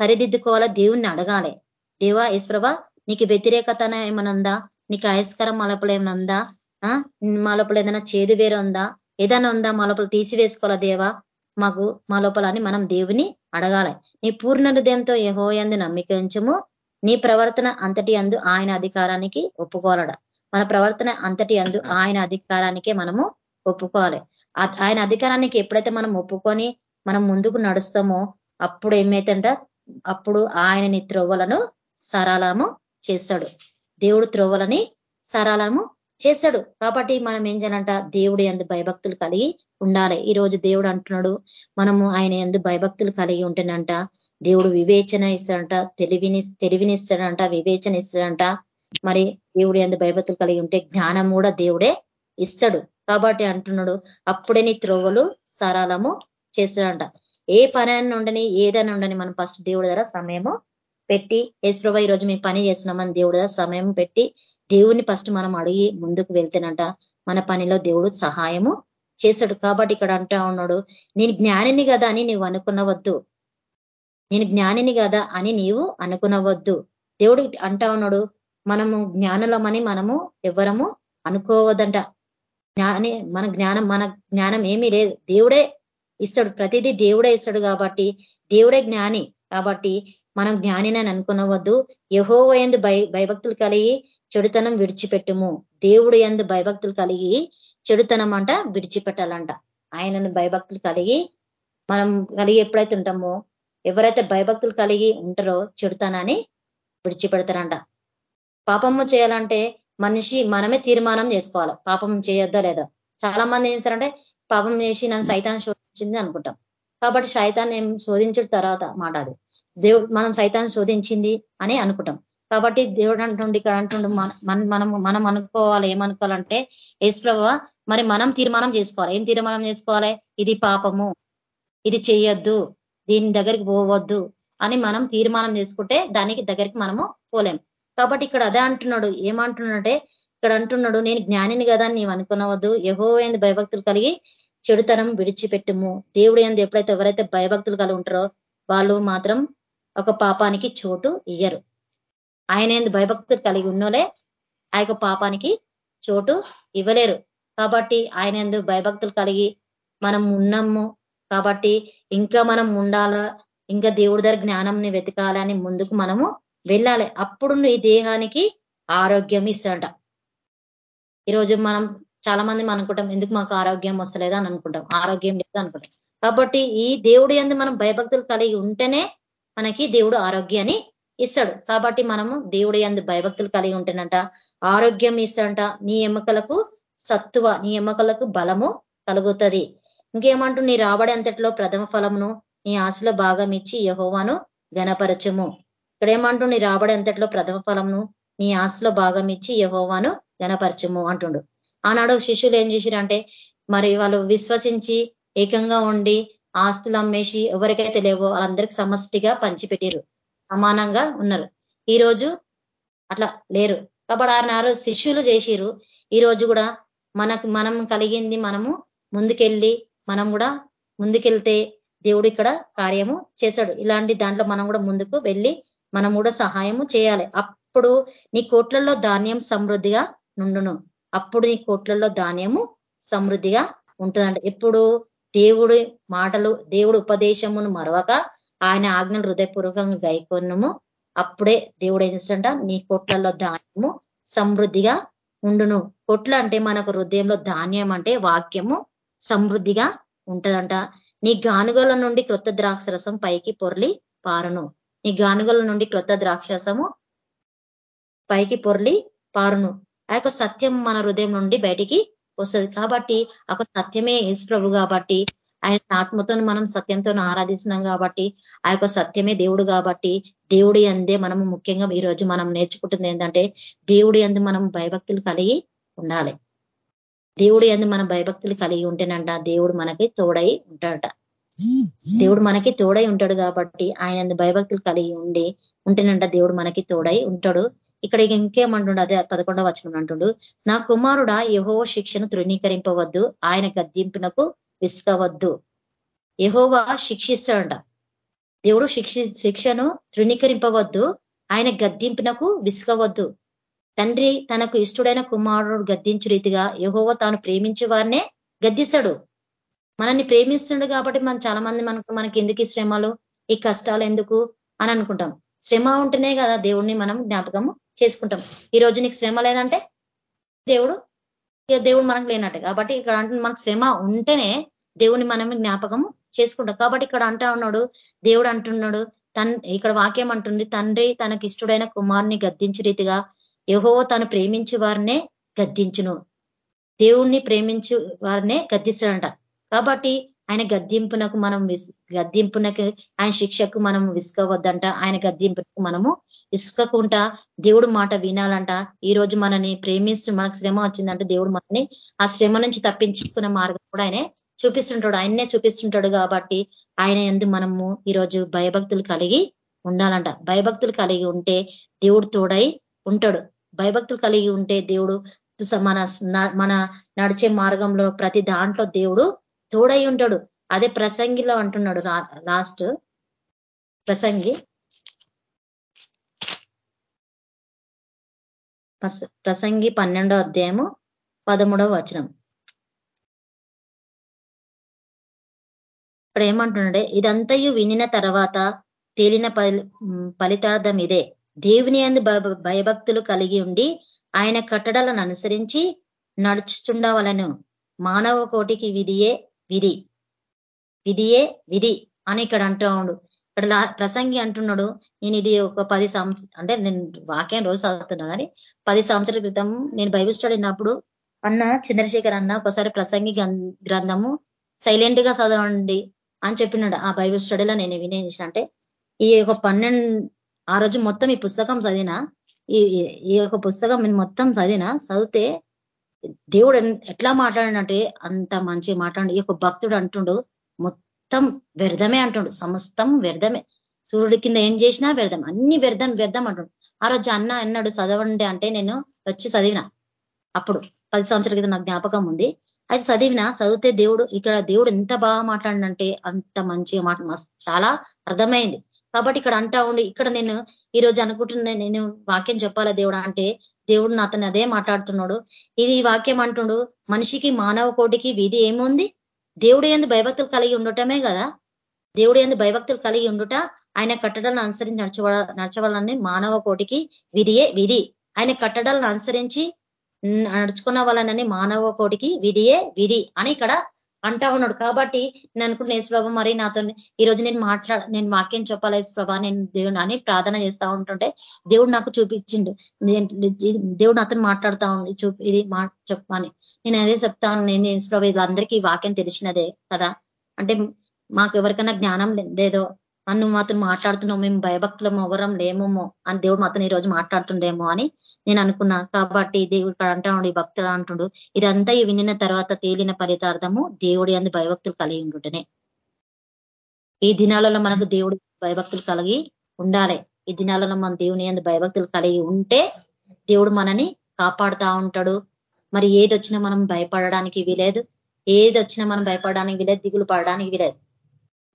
సరిదిద్దుకోవాలా దేవుణ్ణి అడగాలి. దేవా ఈశ్వరవా నీకు వ్యతిరేకత ఏమైనా ఉందా నీకు ఆయస్కరం మలపలు ఏమైనా ఉందా మా లోపల ఏదైనా చేదు వేరే ఉందా? ఏదైనా ఉందా మా లోపల తీసివేసుకోవాలా దేవా? మాకు మా లోపల అని మనం దేవుని అడగాలి. నీ పూర్ణ హృదయంతో యహోయందు నమ్మిక ఉంచము. నీ ప్రవర్తన అంతటి అందు ఆయన అధికారానికి ఒప్పుకోవాలడ మన ప్రవర్తన అంతటి అందు ఆయన అధికారానికే మనము ఒప్పుకోవాలి. ఆయన అధికారానికి ఎప్పుడైతే మనం ఒప్పుకొని మనం ముందుకు నడుస్తామో అప్పుడు ఏమైతుంట అప్పుడు ఆయన నీ త్రొవ్వలను సరళము చేస్తాడు. దేవుడు త్రోవలని సరళము చేశాడు కాబట్టి మనం ఏం చేయాలంట? దేవుడు ఎందు భయభక్తులు కలిగి ఉండాలి. ఈ రోజు దేవుడు అంటున్నాడు మనము ఆయన ఎందు భయభక్తులు కలిగి ఉంటేనంట దేవుడు వివేచన ఇస్తాడంట తెలివిని తెలివినిస్తాడంట వివేచన ఇస్తాడంట. మరి దేవుడు ఎందు భయభక్తులు కలిగి ఉంటే జ్ఞానం కూడా దేవుడే ఇస్తాడు. కాబట్టి అంటున్నాడు అప్పుడే నీ త్రోవలు సరళము చేస్తాడంట. ఏ పని ఉండని ఏదైనా ఉండని మనం ఫస్ట్ దేవుడి దగ్గర సమయము పెట్టి ఏసుప్రభ ఈరోజు మేము పని చేస్తున్నామని ద్వారా సమయం పెట్టి దేవుడిని ఫస్ట్ మనం అడిగి ముందుకు వెళ్తేనంట మన పనిలో దేవుడు సహాయము చేశాడు కాబట్టి ఇక్కడ అంటా ఉన్నాడు నేను జ్ఞానిని కదా అని నీవు అనుకున్నవద్దు నేను జ్ఞానిని కదా అని నీవు అనుకునవద్దు. దేవుడు అంటా ఉన్నాడు మనము జ్ఞానులమని మనము ఎవరము అనుకోవద్దంట. జ్ఞాని మన జ్ఞానం మన జ్ఞానం ఏమీ లేదు. దేవుడే ఇస్తాడు. ప్రతిదీ దేవుడే ఇస్తాడు కాబట్టి దేవుడే జ్ఞాని కాబట్టి మనం జ్ఞానినని అనుకునవద్దు. యహోవ ఎందు భయభక్తులు కలిగి చెడుతనం విడిచిపెట్టుము. దేవుడు ఎందు భయభక్తులు కలిగి చెడుతనం అంట విడిచిపెట్టాలంట. ఆయన భయభక్తులు కలిగి మనం కలిగి ఎప్పుడైతే ఉంటామో ఎవరైతే భయభక్తులు కలిగి ఉంటారో చెడుతనాన్ని విడిచిపెడతారంట. పాపము చేయాలంటే మనిషి మనమే తీర్మానం చేసుకోవాలి. పాపం చేయొద్దా లేదా? చాలా మంది ఏం చేస్తారంటే పాపం చేసి నన్ను సైతాన్ని శోధించింది అనుకుంటాం. కాబట్టి సైతాన్ని ఏం శోధించిన తర్వాత మాట అది. దేవుడు మనం సైతాన్ని శోధించింది అని అనుకుంటాం. కాబట్టి దేవుడు అంటుండి ఇక్కడ అంటుండు మనం మనం అనుకోవాలి ఏమనుకోవాలంటే ఏసుప్రభ మరి మనం తీర్మానం చేసుకోవాలి. ఏం తీర్మానం చేసుకోవాలి? ఇది పాపము. ఇది చేయొద్దు దీని దగ్గరికి పోవద్దు అని మనం తీర్మానం చేసుకుంటే దానికి దగ్గరికి మనము పోలేం. కాబట్టి ఇక్కడ అదే అంటున్నాడు. ఏమంటున్నాడంటే ఇక్కడ అంటున్నాడు నేను జ్ఞానిని కదా నీవు అనుకునవద్దు ఎవో ఏంది భయభక్తులు కలిగి చెడుతనం విడిచిపెట్టుము. దేవుడు ఏంది ఎప్పుడైతే ఎవరైతే భయభక్తులు కలిగి ఉంటారో వాళ్ళు మాత్రం ఒక పాపానికి చోటు ఇయ్యరు. ఆయన ఎందు భయభక్తులు కలిగి ఉన్నోలే ఆ పాపానికి చోటు ఇవ్వలేరు. కాబట్టి ఆయన ఎందు భయభక్తులు కలిగి మనం ఉన్నాము. కాబట్టి ఇంకా మనం ఉండాలా ఇంకా దేవుడి దగ్గర జ్ఞానంని వెతకాలని ముందుకు మనము వెళ్ళాలి. అప్పుడు ఈ దేహానికి ఆరోగ్యం ఇస్తాడ ఈరోజు మనం చాలా మంది అనుకుంటాం ఎందుకు మాకు ఆరోగ్యం వస్తలేదా అని అనుకుంటాం. ఆరోగ్యం లేదు అనుకుంటాం. కాబట్టి ఈ దేవుడు ఎందు మనం భయభక్తులు కలిగి ఉంటేనే మనకి దేవుడు ఆరోగ్యాన్ని ఇస్తాడు. కాబట్టి మనము దేవుడు ఎందు భయభక్తులు కలిగి ఉంటేనంట ఆరోగ్యం ఇస్తాడంట నీ ఎమ్మకలకు సత్తువ నీ ఎమ్మకలకు బలము కలుగుతుంది. ఇంకేమంటూ నీ రాబడి అంతట్లో ప్రథమ ఫలమును నీ ఆశలో భాగం ఇచ్చి యహోవాను గణపరచము ఇక్కడ ఏమంటూ నీ రాబడి అంతట్లో ప్రథమ ఫలమును నీ ఆశలో భాగం ఇచ్చి యహోవాను ఘనపరచము అంటుండు. ఆనాడు శిష్యులు ఏం చేసిరంటే మరి వాళ్ళు విశ్వసించి ఏకంగా ఉండి ఆస్తులు అమ్మేసి ఎవరికైతే లేవో వాళ్ళందరికీ సమష్టిగా పంచిపెట్టారు సమానంగా ఉన్నారు. ఈ రోజు అట్లా లేరు. కాబట్టి ఆరు శిష్యులు చేసిరు ఈ రోజు కూడా మనకు మనం కలిగింది మనము ముందుకెళ్ళి మనం కూడా ముందుకెళ్తే దేవుడు ఇక్కడ కార్యము చేశాడు ఇలాంటి దాంట్లో మనం కూడా ముందుకు వెళ్ళి మనం కూడా సహాయము చేయాలి. అప్పుడు నీ కోట్లలో ధాన్యం సమృద్ధిగా నుండును. అప్పుడు నీ కోట్లలో ధాన్యము సమృద్ధిగా ఉంటుందంట. ఎప్పుడు? దేవుడి మాటలు దేవుడు ఉపదేశమును మరవక ఆయన ఆజ్ఞలు హృదయపూర్వకంగా గైకొన్నము అప్పుడే దేవుడు ఏం చేస్తుంట నీ కొట్లలో ధాన్యము సమృద్ధిగా ఉండును. కొట్లు అంటే మనకు హృదయంలో ధాన్యం అంటే వాక్యము సమృద్ధిగా ఉంటదంట. నీ గానుగల నుండి క్రొత్త ద్రాక్షరసం పైకి పొర్లి పారును. నీ గానుగల నుండి క్రొత్త ద్రాక్షరసము పైకి పొర్లి పారును. ఆ యొక్క సత్యం మన హృదయం నుండి బయటికి వస్తుంది. కాబట్టి ఒక సత్యమే యేసు ప్రభు కాబట్టి ఆయన ఆత్మతో మనం సత్యంతో ఆరాధిస్తున్నాం కాబట్టి ఆ యొక్క సత్యమే దేవుడు కాబట్టి దేవుడి అందే మనము ముఖ్యంగా ఈ రోజు మనం నేర్చుకుంటుంది ఏంటంటే దేవుడి అందు మనం భయభక్తులు కలిగి ఉండాలి. దేవుడి అందు మనం భయభక్తులు కలిగి ఉంటేనంట దేవుడు మనకి తోడై ఉంటాడట. దేవుడు మనకి తోడై ఉంటాడు కాబట్టి ఆయన భయభక్తులు కలిగి ఉండి ఉంటేనంట దేవుడు మనకి తోడై ఉంటాడు. ఇక్కడ ఇంకేమంటుండు అదే పదకొండవ వచనం అంటుండు. నా కుమారుడా యహోవ శిక్షను తృణీకరింపవద్దు. ఆయన గద్దింపునకు విసుకవద్దు యహోవా శిక్షిస్తాడ దేవుడు శిక్షి శిక్షను తృణీకరింపవద్దు. ఆయన గద్దింపునకు విసుకవద్దు తండ్రి తనకు ఇష్టడైన కుమారుడు గద్దించు రీతిగా యహోవ తాను ప్రేమించే వారినే గద్దిస్తాడు. మనల్ని ప్రేమిస్తుండు కాబట్టి మనం చాలా మంది మనకు మనకి ఎందుకు ఈ శ్రమలు? ఈ కష్టాలు ఎందుకు? అని అనుకుంటాం. శ్రమ ఉంటేనే కదా దేవుడిని మనం జ్ఞాపకము చేసుకుంటాం. ఈ రోజు నీకు శ్రమ లేదంటే దేవుడు దేవుడు మనకు లేనట్టు. కాబట్టి ఇక్కడ అంటే మనకు శ్రమ ఉంటేనే దేవుని మనం జ్ఞాపకం చేసుకుంటాం. కాబట్టి ఇక్కడ అంటా ఉన్నాడు దేవుడు అంటున్నాడు తన్ ఇక్కడ వాక్యం అంటుంది తండ్రి తనకి ఇష్టడైన కుమారుని గద్దించు రీతిగా యహో తను ప్రేమించి వారినే గద్దించును. దేవుణ్ణి ప్రేమించి వారినే గద్దిస్తాడంట. కాబట్టి ఆయన గద్దింపునకు మనం గద్దింపునకు ఆయన శిక్షకు మనం విసుకోవద్దంట ఆయన గద్దింపునకు మనము ఇసుకకుండా దేవుడు మాట వినాలంట. ఈ రోజు మనని ప్రేమిస్తూ మనకు శ్రమ వచ్చిందంటే దేవుడు మనని ఆ శ్రమ నుంచి తప్పించుకునే మార్గం కూడా ఆయనే చూపిస్తుంటాడు. ఆయన్నే చూపిస్తుంటాడు కాబట్టి ఆయన ఎందు మనము ఈరోజు భయభక్తులు కలిగి ఉండాలంట. భయభక్తులు కలిగి ఉంటే దేవుడు తోడై ఉంటాడు. భయభక్తులు కలిగి ఉంటే దేవుడు మన మన నడిచే మార్గంలో ప్రతి దాంట్లో దేవుడు తోడై ఉంటాడు. అదే ప్రసంగిలో అంటున్నాడు లాస్ట్ ప్రసంగి. ప్రసంగి పన్నెండో అధ్యాయము పదమూడవ వచనం. ఇక్కడ ఏమంటున్నాడే? ఇదంతయు వినిన తర్వాత తేలిన ఫలితార్థం ఇదే. దేవుని అందు భయభక్తులు కలిగి ఉండి ఆయన కట్టడాలను అనుసరించి నడుచుచుండవలను. మానవ కోటికి విధియే విధి. విధియే విధి అని ఇక్కడ అంటున్నాడు ఇక్కడ ప్రసంగి అంటున్నాడు నేను ఇది ఒక పది సంవత్సరం అంటే నేను వాక్యం రోజు చదువుతున్నా కానీ పది సంవత్సరాల క్రితం నేను బైబిల్ స్టడీ ఉన్నప్పుడు అన్న చంద్రశేఖర్ అన్న ఒకసారి ప్రసంగి గ్రంథము సైలెంట్గా చదవండి అని చెప్పినాడు. ఆ బైబిల్ స్టడీలో నేను వినే అంటే ఈ యొక్క పన్నెండు ఆ రోజు మొత్తం ఈ పుస్తకం చదివిన ఈ యొక్క పుస్తకం నేను మొత్తం చదివిన చదివితే దేవుడు ఎట్లా మాట్లాడినంటే అంత మంచి మాట్లాడు ఈ యొక్క భక్తుడు అంటుండు మొత్తం వ్యర్థమే అంటుండు సమస్తం వ్యర్థమే. సూర్యుడి కింద ఏం చేసినా వ్యర్థం అన్ని వ్యర్థం వ్యర్థం అంటుండు. ఆ రోజు అన్న అన్నాడు చదవండి అంటే నేను వచ్చి చదివిన. అప్పుడు పది సంవత్సరాల క్రితం నాకు జ్ఞాపకం ఉంది. అది చదివిన చదివితే దేవుడు ఇక్కడ దేవుడు ఎంత బాగా మాట్లాడినంటే అంత మంచిగా మాట చాలా అర్థమైంది. కాబట్టి ఇక్కడ అంటా ఉండి ఇక్కడ నేను ఈ రోజు అనుకుంటున్నా నేను వాక్యం చెప్పాలా దేవుడు అంటే దేవుడు అతను అదే మాట్లాడుతున్నాడు. ఇది వాక్యం అంటుండు మనిషికి మానవ కోటికి విధి ఏముంది? దేవుడు ఎందు భయభక్తులు కలిగి ఉండటమే కదా? దేవుడు ఎందు భయభక్తులు కలిగి ఉండుట ఆయన కట్టడాలను అనుసరించి నడచవ నడచవాలని మానవ కోటికి విధియే విధి. ఆయన కట్టడాలను అనుసరించి నడుచుకున్న వాళ్ళనని మానవ కోటికి విధియే విధి అని ఇక్కడ అంటా ఉన్నాడు. కాబట్టి నేను అనుకుంటున్న యేసుప్రభ మరి నాతో ఈ రోజు నేను మాట్లాడ నేను వాక్యం చెప్పాలి యేసుప్రభ నేను దేవుడు అని ప్రార్థన చేస్తా ఉంటుంటే దేవుడు నాకు చూపించిండు. దేవుడు నాతో మాట్లాడుతా ఉండి చూపి ఇది మా చెప్పని నేను అదే చెప్తాను నేను యేసుప్రభ వీళ్ళందరికీ వాక్యం తెలిసినదే కదా? అంటే మాకు ఎవరికైనా జ్ఞానం లేదో అన్ను మాతో మాట్లాడుతున్నావు మేము భయభక్తులం ఎవరం లేమోమో అని దేవుడు మాతో ఈ రోజు మాట్లాడుతుండేమో అని నేను అనుకున్నా. కాబట్టి దేవుడు ఇక్కడ అంటాడు ఈ భక్తుడు అంటుడు ఇదంతా వినిన తర్వాత తేలిన ఫలితార్థము దేవుడి అందు భయభక్తులు కలిగి ఉండుటనే. ఈ దినాలలో మనకు దేవుడు భయభక్తులు కలిగి ఉండాలి. ఈ దినాలలో మన దేవుని అందు భయభక్తులు కలిగి ఉంటే దేవుడు మనని కాపాడుతా ఉంటాడు. మరి ఏది వచ్చినా మనం భయపడడానికి వీలేదు ఏది వచ్చినా మనం భయపడడానికి వీలేదు దిగులు పడడానికి వీలేదు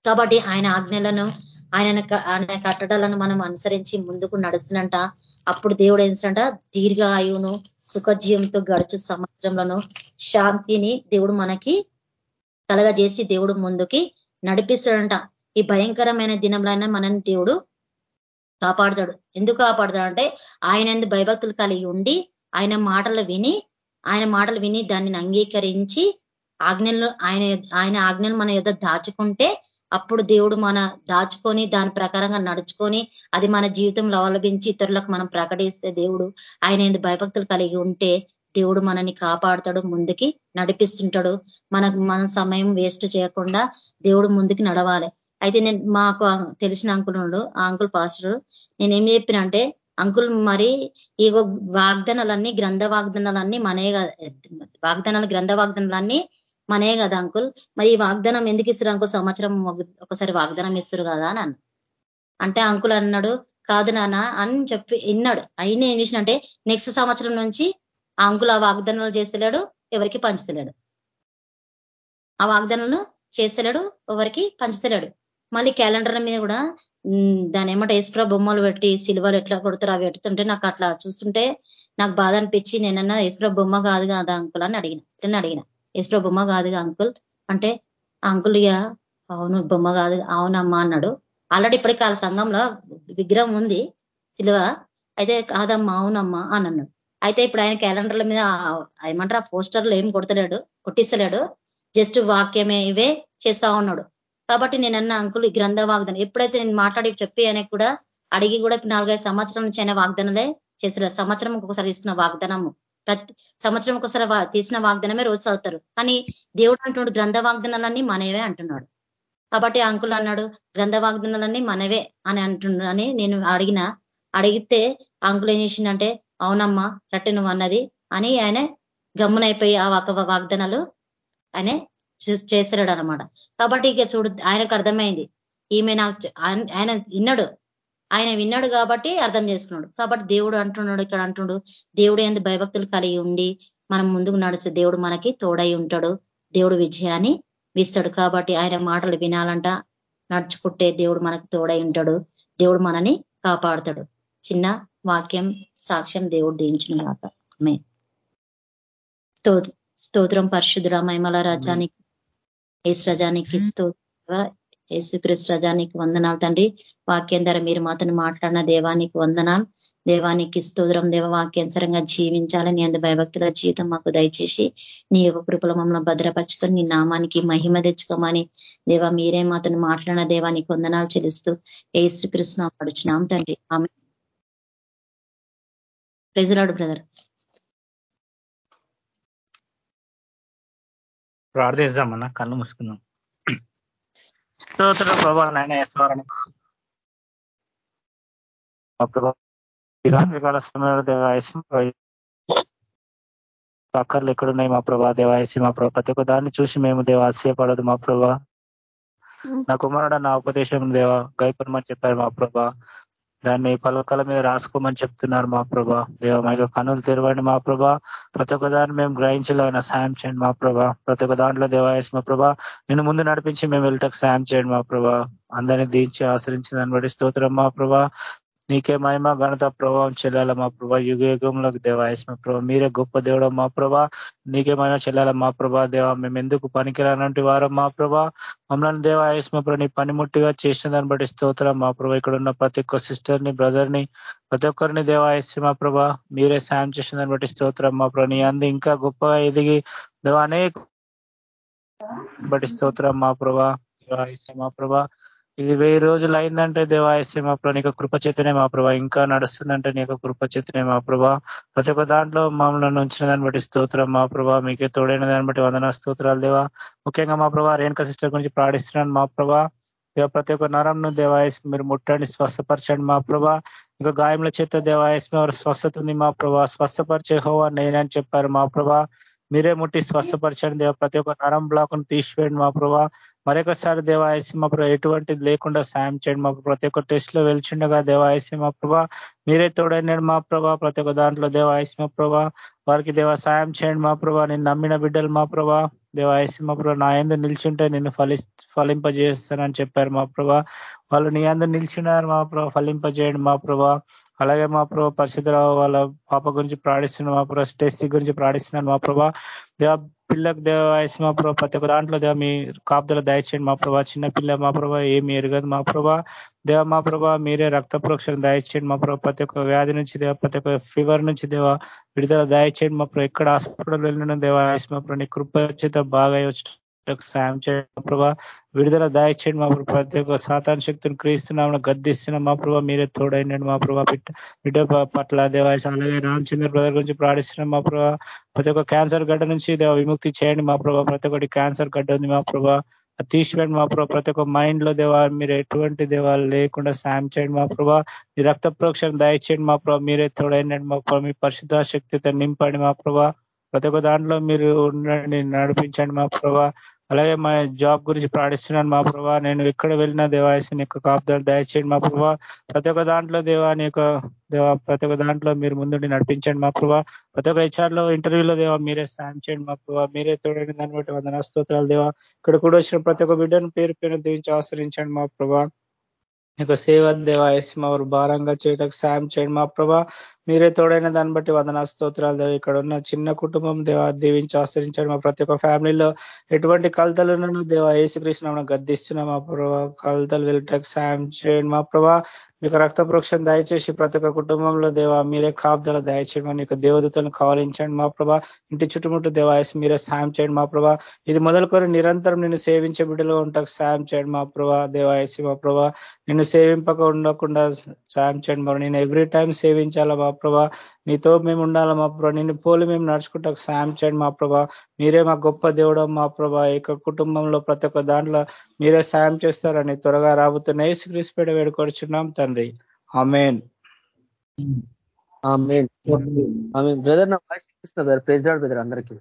కాబట్టి ఆయన ఆజ్ఞలను ఆయన ఆయన కట్టడాలను మనం అనుసరించి ముందుకు నడుస్తున్నంట. అప్పుడు దేవుడు ఏంటంట దీర్ఘ ఆయువును సుఖజీవంతో గడుచు సంవత్సరంలోను శాంతిని దేవుడు మనకి కలగజేసి దేవుడు ముందుకి నడిపిస్తాడంట. ఈ భయంకరమైన దినంలో మనని దేవుడు కాపాడుతాడు. ఎందుకు కాపాడుతాడు అంటే ఆయన ఎందు భయభక్తులు కలిగి ఉండి ఆయన మాటలు విని ఆయన మాటలు విని దాన్ని అంగీకరించి ఆజ్ఞలు ఆయన ఆయన ఆజ్ఞలు మన యొద్ దాచుకుంటే అప్పుడు దేవుడు మన దాచుకొని దాని ప్రకారంగా నడుచుకొని అది మన జీవితంలో అవలంబించి ఇతరులకు మనం ప్రకటిస్తే దేవుడు ఆయన ఎందు భయభక్తులు కలిగి ఉంటే దేవుడు మనని కాపాడుతాడు ముందుకి నడిపిస్తుంటాడు. మనకు మన సమయం వేస్ట్ చేయకుండా దేవుడు ముందుకి నడవాలి. అయితే నేను మాకు తెలిసిన అంకులు ఆ అంకుల్ పాస్టర్. నేనేం చెప్పిన అంటే అంకుల్ మరి ఈ వాగ్దానాలన్నీ గ్రంథ వాగ్దానాలన్నీ మనే వాగ్దానాలు గ్రంథ వాగ్దానాలన్నీ మనే కదా అంకుల్? మరి ఈ వాగ్దానం ఎందుకు ఇస్తారు అంకుల్? సంవత్సరం ఒకసారి వాగ్దానం ఇస్తారు కదా అని అంటే అంకుల్ అన్నాడు కాదు నాన్న అని చెప్పి విన్నాడు అయినా ఏం చేసిన నెక్స్ట్ సంవత్సరం నుంచి ఆ అంకుల్ ఆ వాగ్దానాలు చేస్తలేడు ఎవరికి పంచుతలేడు. ఆ వాగ్దానాలను చేస్తలేడు ఎవరికి పంచుతలేడు. మళ్ళీ క్యాలెండర్ మీద కూడా దాని ఏమంటే ఏసుప్రా బొమ్మలు పెట్టి సిల్వలు ఎట్లా కొడతారు అవి పెడుతుంటే నాకు అట్లా చూస్తుంటే నాకు బాధ అనిపించి నేనన్నా ఏసుప్రా బొమ్మ కాదు కదా అంకుల్ అని అడిగిన. ఇట్లనే అడిగిన. ఏసుప్రా బొమ్మ కాదుగా అంకుల్? అంటే అంకుల్ ఇక అవును బొమ్మ కాదు అవునమ్మా అన్నాడు. ఆల్రెడీ ఇప్పటికి వాళ్ళ సంఘంలో విగ్రహం ఉంది సిలువ. అయితే కాదమ్మా అవునమ్మా అని అన్నాడు. అయితే ఇప్పుడు ఆయన క్యాలెండర్ల మీద ఏమంటారు ఆ పోస్టర్లు ఏం కొడతలేడు కొట్టిస్తలేడు. జస్ట్ వాక్యమే ఇవే చేస్తా ఉన్నాడు. కాబట్టి నేనన్న అంకులు ఈ గ్రంథ వాగ్దానం ఎప్పుడైతే నేను మాట్లాడి చెప్పి ఆయనకు కూడా అడిగి కూడా నాలుగైదు సంవత్సరం నుంచి ఆయన వాగ్దానాలే చేసిన సంవత్సరం ఒకసారి ఇస్తున్న వాగ్దానము. ప్రతి సంవత్సరం ఒకసారి తీసిన వాగ్దానమే రోజు చదువుతారు. కానీ దేవుడు అంటున్నాడు గ్రంథ వాగ్దానాలన్నీ మనవే అంటున్నాడు. కాబట్టి అంకుల్ అన్నాడు గ్రంథ వాగ్దానాలన్నీ మనవే అని అంటున్నాడు అని నేను అడిగిన. అడిగితే అంకుల్ ఏం చేసిందంటే అవునమ్మా రట్టి నువ్వు అన్నది అని ఆయన గమ్మునైపోయి ఆ వాగ్దానాలు ఆయన చేశాడు అనమాట కాబట్టి ఇక చూడు ఆయనకు అర్థమైంది. ఈమె నాకు ఆయన విన్నాడు. ఆయన విన్నాడు కాబట్టి అర్థం చేసుకున్నాడు. కాబట్టి దేవుడు అంటున్నాడు ఇక్కడ అంటున్నాడు దేవుడు ఎందు భయభక్తులు కలిగి ఉండి మనం ముందుకు నడిస్తే దేవుడు మనకి తోడై ఉంటాడు. దేవుడు విజయాన్ని ఇస్తాడు కాబట్టి ఆయన మాటలు వినాలంట. నడుచుకుంటే దేవుడు మనకు తోడై ఉంటాడు. దేవుడు మనని కాపాడుతాడు. చిన్న వాక్యం సాక్ష్యం దేవుడు దించిన కాక స్తోత్రం పరిశుద్ధుడ మైమల రాజానికి ఏసు రజానికి స్తోత్ర. యేసుక్రీస్తు రజానికి వందనాలు తండ్రి. వాక్యం ధర మీరు మాతను మాట్లాడిన దేవానికి వందనాలు. దేవానికి స్తోత్రం దేవ వాక్యానుసరంగా జీవించాలని అందు భయభక్తుల జీవితం మాకు దయచేసి నీ యొక్క కృపల మమ్మల్ని భద్రపరచుకొని నీ నామానికి మహిమ తెచ్చుకోమని దేవ మీరే మాతను మాట్లాడిన దేవానికి వందనాలు చెల్లిస్తూ ఏసుకృష్ణ పడుచున్నాం తండ్రి. ఆమె ప్రజలాడు బ్రదర్. ప్రార్థిస్తామన్నా కళ్ళు మూసుకుందాం. స్తోత్ర ప్రభా నాయన యశ్వరణ అక్కర్లు ఎక్కడున్నాయి మా ప్రభా దేవాయసి మా ప్రభా. ప్రతి ఒక్క దాన్ని చూసి మేము దేవ ఆశ్చర్యపడదు మా ప్రభా. నా కుమారుడు నా ఉపదేశం దేవ గైపరమని చెప్పారు మా ప్రభా. దాన్ని పలకల మీద రాసుకోమని చెప్తున్నారు మా ప్రభా. దేవ మా కనులు తెరవండి మా ప్రభా. ప్రతి ఒక్క దాన్ని మేము గ్రహించలేన సాయం చేయండి మా ప్రభా. ప్రతి ఒక్క దాంట్లో దేవాయస్ మా ప్రభా. నిన్ను ముందు నడిపించి మేము వెళ్ళటకు సాయం చేయండి మా ప్రభా. అందరినీ దీంచి ఆశ్రయించి దాన్ని బట్టి స్తోత్రం మా ప్రభా. నీకే మహిమ ఘనత ప్రభావం చెల్లాల మా ప్రభా. యుగ యుగంలోకి దేవాయస్ ప్రభా. మీరే గొప్ప దేవుడు మా ప్రభా. నీకే మహిమ చెల్లాల మా ప్రభా దేవ. మేము ఎందుకు పనికిరానంటి వారం మా ప్రభా? మమ్మల్ని దేవాయస్ మా నీ పనిముట్టిగా చేసిన దాన్ని బట్టి స్తోత్రం మా ప్రభా. ఇక్కడ ఉన్న ప్రతి ఒక్క సిస్టర్ని బ్రదర్ని ప్రతి ఒక్కరిని దేవాయస్ మా ప్రభా మీరే సాయం చేసిన దాన్ని బట్టి స్తోత్రం మా ప్రభా. నీ అంది ఇంకా గొప్పగా ఎదిగి దేవ అనేక బట్టి స్తోత్రం మా ప్రభా. మా ప్రభా. ఇది వెయ్యి రోజులు అయిందంటే దేవాయస్య మా ప్రభా నీకు కృపచేతనే మా ప్రభా. ఇంకా నడుస్తుందంటే నీకు కృపచేతనే మా ప్రభా. ప్రతి ఒక్క దాంట్లో మమ్మల్ని ఉంచిన దాన్ని బట్టి స్తోత్రం మా ప్రభా. మీకే తోడైన దాన్ని బట్టి వందన స్తోత్రాలు దేవా. ముఖ్యంగా మా ప్రభా రేణుక సిస్టర్ గురించి ప్రాణిస్తున్నాను మా ప్రభా. దేవ ప్రతి ఒక్క నరంను దేవాయస్ మీరు ముట్టండి స్వస్థపరచండి మా ప్రభా. ఇంకా గాయముల చేత దేవాయస్ వారు స్వస్థత ఉంది మా ప్రభా. స్వస్థపరిచే హోవా నేనని చెప్పారు మా ప్రభా. మీరే ముట్టి స్వస్థపరచండి దేవ. ప్రతి ఒక్క నరం బ్లాక్ను తీసివేయండి మా ప్రభా. మరొకసారి దేవాయసి మా ప్రభావ ఎటువంటిది లేకుండా సాయం చేయండి. మా ప్రతి ఒక్క టెస్ట్లో వెళ్చుండగా దేవాయసి మా ప్రభా మీరే తోడైనాడు మా ప్రభా. ప్రతి ఒక్క దాంట్లో దేవాయసి మా ప్రభా వారికి దేవ సాయం చేయండి మా ప్రభా. నేను నమ్మిన బిడ్డలు మా ప్రభా. దేవాయసి మా ప్రభా నా ఎందు నిల్చుంటే నిన్ను ఫలి ఫలింపజేస్తానని చెప్పారు మా ప్రభా. వాళ్ళు నీ అందరు నిల్చున్నారు మా ప్రభా. ఫలింపజేయండి మా ప్రభా. అలాగే మా ప్రభా పరిశుద్ధరావు వాళ్ళ పాప గురించి ప్రాణిస్తున్నాను మా ప్రభా. స్టెస్ గురించి ప్రాణిస్తున్నాను మా ప్రభా. పిల్లకు దేవ వయసు మా ప్రభావ ప్రతి ఒక్క దాంట్లో దేవ మీ కాపుదల దయచేయండి మా ప్రభా. చిన్న పిల్ల మా ప్రభా ఏమి ఎరగదు మా ప్రభా. దేవ మా ప్రభా మీరే రక్త ప్రోక్షణ దయచేయండి మా ప్రభా. ప్రతి ఒక్క వ్యాధి నుంచి దేవ ప్రతి ఒక్క ఫీవర్ నుంచి దేవ విడుదల దయచేయండి మా ప్రభు. ఎక్కడ హాస్పిటల్ వెళ్ళిన దేవ వయసు మా ప్రభు నీ కృపచేత బాగా వచ్చి సాయం చేయండి ప్రభా విడుదల దాయిచ్చేయండి మా ప్రభు ప్రతి ఒక్క సాతాన్ శక్తిని క్రీస్తున్నామని గద్దిస్తున్నాం మా ప్రభా మీరే తోడైనాడు మా ప్రభా బిడ్డ బిడ్డ పట్ల దేవాయసం అలాగే రామచంద్ర బ్రదర్ గురించి ప్రాణిస్తున్నాం మా ప్రభా ప్రతి ఒక్క క్యాన్సర్ గడ్డ నుంచి విముక్తి చేయండి మా ప్రభా ప్రతి ఒక్కటి క్యాన్సర్ గడ్డ ఉంది మా ప్రభా తీసివేయండి మా ప్రభా ప్రతి ఒక్క మైండ్లో దేవా మీరు ఎటువంటి దేవాలు లేకుండా సాయం చేయండి మా ప్రభా మీ రక్త ప్రోక్షణ దయచేయండి మా ప్రభా మీరే తోడైనాడు మా ప్రభా మీ పరిశుద్ధ శక్తితో నింపండి మా ప్రభా ప్రతి ఒక్క దాంట్లో మీరు ఉండండి నడిపించండి మా ప్రభా అలాగే మా జాబ్ గురించి ప్రాణిస్తున్నాను మా ప్రభా. నేను ఎక్కడ వెళ్ళినా దేవాయసిన యొక్క కాపుదాలు దయచేయండి మా ప్రభా. ప్రతి ఒక్క దాంట్లో దేవాని యొక్క దేవా ప్రతి ఒక్క దాంట్లో మీరు ముందుండి నడిపించండి మా ప్రభా. ప్రతి ఒక్క హెచ్ఆర్లో ఇంటర్వ్యూలో దేవా మీరే సాయం చేయండి మా ప్రభా. మీరే తోడైన దాన్ని బట్టి వందన స్తోత్రాలు దేవా. ఇక్కడ కూడా వచ్చిన ప్రతి ఒక్క బిడ్డను పేరు పేరు దీవించి ఆశ్రయించండి మా ప్రభా. నీకు సేవ దేవాయసి మా భారంగా చేయడానికి సాయం చేయండి మా ప్రభా. మీరే తోడైన దాన్ని బట్టి వందనా స్తోత్రాలు దేవ. ఇక్కడ ఉన్న చిన్న కుటుంబం దేవ దీవించి ఆశ్రయించాడు మా ప్రతి ఒక్క ఫ్యామిలీలో. ఎటువంటి కలతలను దేవ ఏసుకృష్ణ గద్దిస్తున్నాం. మా ప్రభా కలతలు వెళ్ళటకు సాయం చేయండి. మా ప్రభా మీకు రక్త ప్రోక్షణ దయచేసి ప్రతి ఒక్క కుటుంబంలో దేవ మీరే కాపుదల దయచేయమని యొక్క దేవతలను కావలించండి. మా ప్రభా ఇంటి చుట్టుముట్టు దేవాయసి మీరే సాయం చేయండి. మా ప్రభా ఇది మొదలుకొని నిరంతరం నిన్ను సేవించే బిడ్డలో ఉంటాకు సాయం చేయండి. మా ప్రభా దేవాయసి మా ప్రభా నిన్ను సేవింపక ఉండకుండా సాయం చేయండి. మరి నేను ఎవ్రీ టైం సేవించాలా మా ప్రభా. నీతో మేము ఉండాలా మా ప్రభా. నిన్ను పోలి మేము నడుచుకుంటా. సాయం చేయండి మా ప్రభా. మీరే మా గొప్ప దేవుడు మా ప్రభా. ఇక కుటుంబంలో ప్రతి ఒక్క దాంట్లో మీరే సాయం చేస్తారని త్వరగా రాబోతున్న ఏసుక్రీస్పేట వేడుకొచ్చున్నాం తండ్రి. ఆమెన్. బ్రదర్ నా వాయిస్ ఇస్తున్నా బ్రదర్? ప్రైజ్ రాడు బ్రదర్ అందరికీ.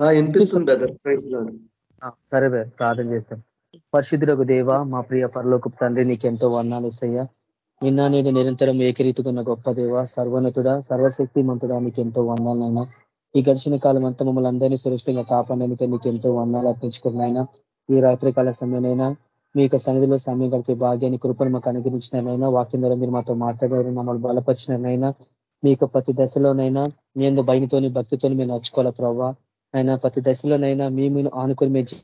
వినిపిస్తుంది బ్రదర్. ప్రైజ్ సరే బ్రదర్ ప్రార్థన చేస్తాం. పరిశుద్ధులకు దేవ మా ప్రియ పరలోక తండ్రి నీకు ఎంతో వర్ణాలు ఇస్తాయా నిన్న నేడు నిరంతరం ఏకరీతుకున్న గొప్ప దేవ సర్వనతుడ సర్వశక్తి మంతుడా నీకు ఎంతో వందాలైనా ఈ గడిచిన కాలం అంతా మమ్మల్ని అందరినీ సురక్షితంగా కాపాడేందుకే నీకు ఎంతో వందాలు అర్పించుకున్నాయినా ఈ రాత్రికాల సమయంలో మీ యొక్క సన్నిధిలో సమయం గడిపే భాగ్యాన్ని కృపను మాకు అనుగ్రహించినైనా వాక్యం ద్వారా మీరు మాతో మాట్లాడారు మమ్మల్ని బలపరిచినైనా మీ యొక్క ప్రతి దశలోనైనా మీ ఎందు భక్తితోని మేము నచ్చుకోవాలా ప్రభావ అయినా ప్రతి దశలోనైనా మీ మీరు ఆనుకొని మేము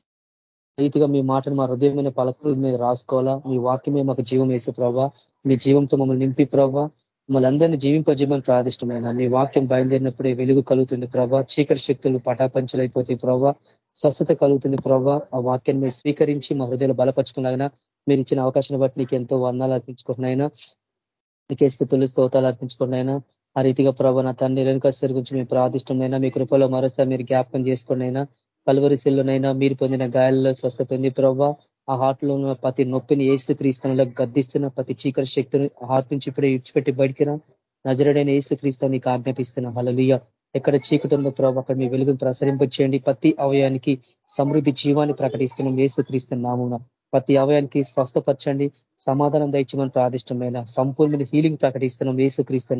రీతిగా మీ మాటను మా హృదయమైన పలకల మీద రాసుకోవాలా? మీ వాక్యమే మాకు జీవం వేసే ప్రభావ మీ జీవంతో మమ్మల్ని నింపి ప్రభావ మమ్మల్ని అందరినీ జీవింపజీవని ప్రాదిష్టమైన మీ వాక్యం బయలుదేరినప్పుడే వెలుగు కలుగుతుంది ప్రభా. చీకటి శక్తులు పటాపంచలైపోతాయి ప్రభావ స్వస్థత కలుగుతుంది ప్రభావ ఆ వాక్యాన్ని మీరు స్వీకరించి మా హృదయాలు బలపరచుకున్నాయన మీరు ఇచ్చిన అవకాశాన్ని బట్టి నీకు ఎంతో వందాలు అర్పించుకుంటున్నాయినా నీకే స్థుతులు స్తోతాలు అర్పించుకున్నాయినా ఆ రీతిగా ప్రభావ నా తండ్రి నిరంకర్ గురించి మేము ప్రార్థిష్టమైనా మీ కృపలో మరోసారి మీరు జ్ఞాపకం చేసుకున్నైనా కలువరిశిల్లోనైనా మీరు పొందిన గాయాలలో స్వస్థత ఉంది. ప్రభావ ఆ హార్ట్లో ఉన్న ప్రతి నొప్పిని ఏసు క్రీస్తులో గద్దిస్తున్న ప్రతి చీకటి శక్తిని హార్ట్ నుంచి ఇప్పుడే ఇచ్చిపెట్టి బయటికిరా నజరడైన ఏసు క్రీస్తు నీకు ఆజ్ఞాపిస్తున్నా హలలుయ ఎక్కడ చీకటి ఉందో ప్రభావ అక్కడ మీ వెలుగును ప్రసరింపచేయండి. ప్రతి అవయానికి సమృద్ధి జీవాన్ని ప్రకటిస్తున్నాం. ఏసు క్రీస్తు నామున ప్రతి అవయానికి స్వస్థపరచండి. సమాధానం దయచేమని ప్రాదిష్టమైన సంపూర్ణ హీలింగ్ ప్రకటిస్తున్నాం. ఏసు క్రీస్తు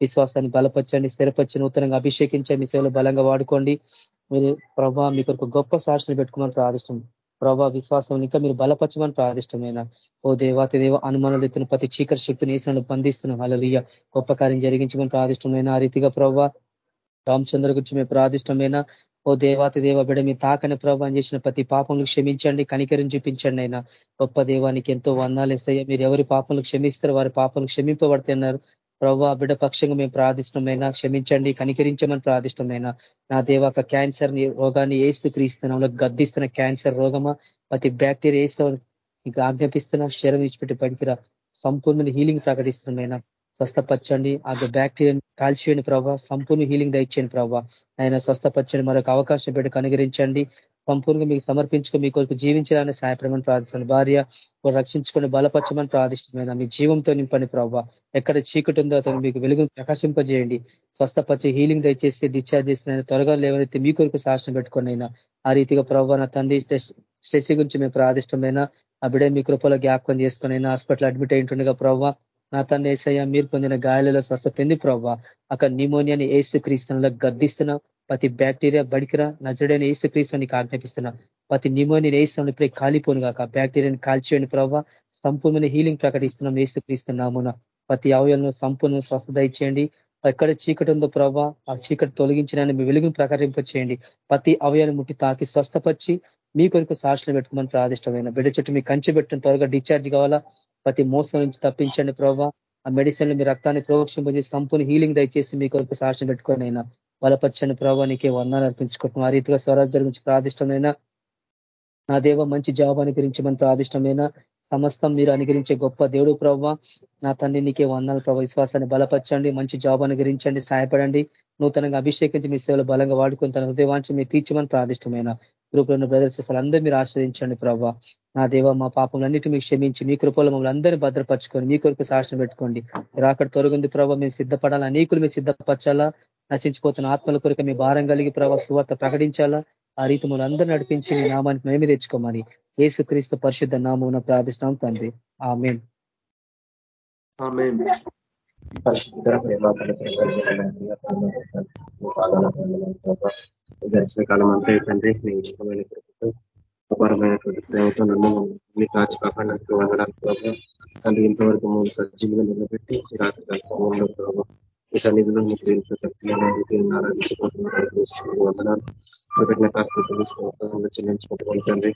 విశ్వాసాన్ని బలపరచండి స్థిరపరిచి నూతనంగా అభిషేకించండి సేవలు బలంగా వాడుకోండి. మీరు ప్రభా మీ కొరకు గొప్ప సాక్షిని పెట్టుకోమని ప్రాదిష్టం ప్రభా విశ్వాసం ఇంకా మీరు బలపరచమని ప్రాదిష్టమైన ఓ దేవాతి దేవ అనుమానాలు ఎత్తున ప్రతి చీకటి శక్తిని వేసినట్టు బంధిస్తున్నాం. అలలియ గొప్ప కార్యం జరిగించమని ప్రాదిష్టమైన ఆ రీతిగా ప్రభావ రామచంద్ర గురించి మేము ప్రాదిష్టమైన ఓ దేవాతి దేవ బిడ మీ తాకని ప్రభావం చేసిన ప్రతి పాపములు క్షమించండి కనికరిని చూపించండి అయినా గొప్ప దేవానికి ఎంతో వందాలు ఇస్తాయా. మీరు ఎవరి పాపములు క్షమిస్తారు వారి పాపంలో క్షమింపబడుతున్నారు ప్రభావ బిడ్డ పక్షంగా మేము ప్రార్థిష్టమైనా క్షమించండి కనికరించమని ప్రార్థిష్టమైనా నా దేవాక క్యాన్సర్ రోగాన్ని ఏస్తూ క్రీస్తున్నాంలో గద్దిస్తున్న క్యాన్సర్ రోగమా? ప్రతి బ్యాక్టీరియా వేస్తూ మీకు ఆజ్ఞాపిస్తున్న శరం ఇచ్చిపెట్టి పనికిరా. సంపూర్ణ హీలింగ్ ప్రకటిస్తున్నామైనా స్వస్థపరచండి. ఆ బ్యాక్టీరియా కాల్చివేయండి ప్రభావ సంపూర్ణ హీలింగ్ దయచేయండి ప్రభావ ఆయన స్వస్థపరచండి మరొక అవకాశం పెట్టి అనుగరించండి సంపూర్ణంగా మీకు సమర్పించుకో మీ కొరకు జీవించాలని సహాయపడమని ప్రార్థిస్తాను భార్య రక్షించుకొని బలపరచమని ప్రార్థిష్టమైన మీ జీవంతో నింపని ప్రభావ ఎక్కడ చీకటి ఉందో అతను మీకు వెలుగు ప్రకాశింపజేయండి. స్వస్థపరిచి హీలింగ్ దయచేసి డిశ్చార్జ్ చేసిన త్వరగా లేవనైతే మీ కొరకు సాహసం పెట్టుకొని అయినా ఆ రీతిగా ప్రభావ నా తండ్రి స్ట్రెస్ గురించి మేము ప్రార్థిష్టమైన ఆ బిడ్డ మీ కృపలో జ్ఞాపకం చేసుకుని అయినా హాస్పిటల్ అడ్మిట్ అయింటుండగా ప్రభావ నా తన ఏసయ్య మీరు పొందిన గాయాలలో స్వస్థత ఉంది ప్రభావ అక్కడ నిమోనియాని ఏసు క్రీస్తులో గద్దిస్తున్నా. ప్రతి బ్యాక్టీరియా బడికిరా నజడైన ఏసు క్రీస్తుని ఆజ్ఞాపిస్తున్నా. ప్రతి నిమోనియన్ ఏసు ఇప్పుడే కాలిపోను కాక బ్యాక్టీరియాని కాల్చేయండి ప్రభావ సంపూర్ణ హీలింగ్ ప్రకటిస్తున్నాం ఏసు క్రీస్తున్నామున ప్రతి అవయలను సంపూర్ణ స్వస్థత ఇచ్చేయండి. ఎక్కడ చీకటి ఉందో ప్రభావ ఆ చీకటి తొలగించిన మీ వెలుగును ప్రకటింపచేయండి. ప్రతి అవయాన్ని ముట్టి తాకి స్వస్థపరిచి మీ కొరకు సాక్షులు పెట్టుకోమని ప్రాదిష్టమైన బిడ్డ చుట్టూ మీ కంచి పెట్టిన త్వరగా డిశ్చార్జ్ కావాలా? ప్రతి మోసం నుంచి తప్పించండి ప్రభావ ఆ మెడిసిన్లు మీ రక్తాన్ని ప్రోక్షింపజేసి సంపూర్ణ హీలింగ్ దయచేసి మీ కొరకు సాక్షులు పెట్టుకొని అయినా. బలపరచండి ప్రభావ నీకే వందాలు అర్పించుకుంటున్నాం. ఆ రీతిగా స్వరాజ్యం గురించి ప్రాదిష్టమైన నా దేవ మంచి జవాబాన్ని గురించి మన ప్రాదిష్టమైన సమస్తం మీరు అనుగరించే గొప్ప దేవుడు ప్రవ్వ. నా తండ్రి నీకే వందాలు ప్రభావ విశ్వాసాన్ని బలపరచండి మంచి జాబ్ అనుగరించండి సహాయపడండి. నూతనంగా అభిషేకించి మీ సేవలు బలంగా వాడుకుని తన హృదయవాంచి మీరు తీర్చమని ప్రాదిష్టమైన గ్రూప్లో ఉన్న బ్రదర్స్ అందరూ మీరు ఆశ్రయించండి ప్రభావ నా దేవ మా పాపములన్నిటి మీకు క్షమించి మీ కృపలో మమ్మల్ని అందరినీ భద్రపరచుకొని మీ కొరకు సాక్ష్యం పెట్టుకోండి. మీరు అక్కడ తొలగింది ప్రభావ మేము సిద్ధపడాలా? అనేకులు మీరు సిద్ధపరచాలా? నశించిపోతున్న ఆత్మల కొరకు మీ భారం కలిగి ప్రభావ సువార్త ప్రకటించాలా? ఆ రీతి మమ్మల్ని అందరూ నడిపించి మీ నామానికి మేమే తెచ్చుకోమని ఏసుక్రీస్తు పరిశుద్ధ నామం ప్రార్థిస్తున్నాం తండ్రి. ఆమెన్. పరిశుద్ధ ప్రేమ దర్శన కాలం అంతా ఏంటంటే మీ ఇష్టమైన కృపతో అపారమైనటువంటి ప్రేమతో నన్ను మీ కాచి కాపాడినట్టు వందడానికి ప్రభావ తండ్రి ఇంతవరకు మూడు సజ్జీలుగా నిలబెట్టి రాత్రి సమయంలో ప్రభావ ఈ సన్నిధిలో మీకు ప్రేమతో ఖచ్చితంగా ఆరాధించుకుంటున్నారు వందనాలు. కృతజ్ఞతాస్థితులు చెల్లించుకుంటున్నాను తండ్రి.